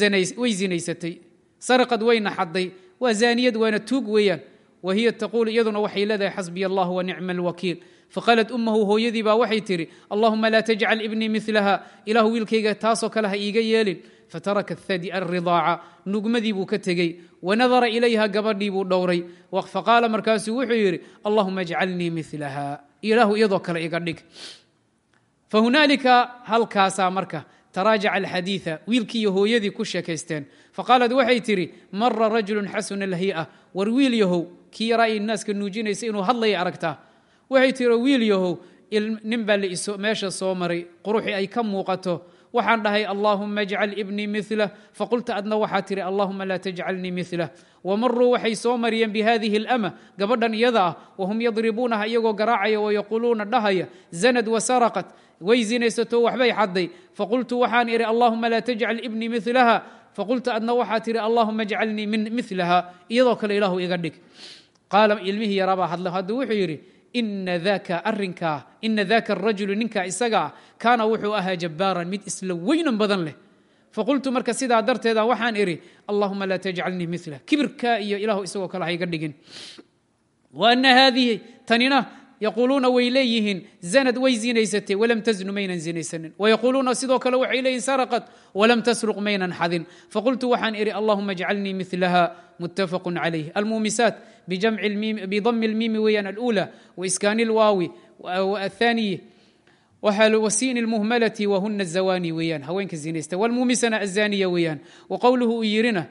zinaysatay. Sarqad wayna xaday waa zaaniyad waana tuug weeyaan. Wa hiya taquul iyaduna waxay leedahay xasbiya allah wa nicma alwakiil faqaalat ummahu hooyadii baa waxay tidhi allahuma laa tajcal ibnii milaha ilaahu wiilkayga taasoo kale ha iiga yeelin fataraka thadi alridaaca nugmadii buu ka tegey wanadara ilayha gabadhii buu dhowray faqaala markaasuu wuxuu yidhi allahuma ajcalnii milaha ilaahu iyadoo kale iga dhig fahunaalika halkaasaa marka taraajaca alxadiia wiilkii iyo hooyadii ku sheekaysteen faqaalad waxay tidhi mara rajulu xasuna alhi'a war wiil yahow kii yaraa i naaska nuujinaysa inuu hadlaya aragtaa waxay tiri wiil yahow nin baa meesha soo maray quruxii ay ka muuqato. Waxaan dhahay allaahuma ajcal ibnii milah faqulta adna waxaa tihi allahuma laa tajcalnii milah wamaruu waxay soo mariyeen bihadihi alama gabadhan iyada ah wahum yadribuunaha iyagoo garaacaya wayaquuluuna dhahaya zanad wasaraqat way zinaysato waxbay xadday. Faqultu waxaan idhi allahuma laa tajcal ibnii milaha faqulta adna waxaa tihi allahuma ajcalnii milaha iyadoo kale ilaahu iga dhig. Qaala ilmihii yaraabaa hadla hadda wuxuu yidhi ina daka arinkaa ina daka arajulu ninkaa isaga ah kaana wuxuu ahaa jabbaaran mid isla weynan badan leh. Faqultu marka sidaa darteeda waxaan idhi allahuma laa tajcalnii milah kibirkaa iyo ilahu isagoo kale hayga dhigin. Ana haadihi tanina yaquuluuna way leeyihiin zanad way zinaysatay walam taznu maynan zinaysanin. Wayaquuluuna sidoo kale waxay leeyihiin saraqat walam tasruq maynan xadin. Faqultu waxaan idhi allahuma ajcalnii milaha mutafaqu calayh almuumisaat bidami اlmiimi weeyaan alأulى waiskaani اlwaawi aلthaniyi wasiini اlmuhmalati wahuna الzawani weeyaan haweenka zinaysta wاlmuumisana azaniya weeyaan waqowluhu uu yirina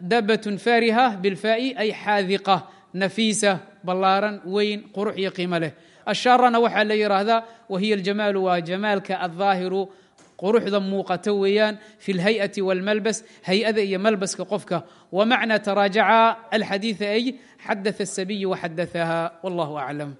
dabatun fariha bilfaa'i ay xaadiqa nafiisa ballaaran weyn qurux iyo qiimo leh ashaarana waxaa la yidhaahdaa wahiya aljamaalu waa jamaalka aلظaahiru quruxda muuqato weeyaan fi اlhayئaةi wاlmalbas hay-ada iyo malbaska qofka wmacna taraajaca alxadiiثa ay xadaث الsabiy waxadaثaha wاllah aclam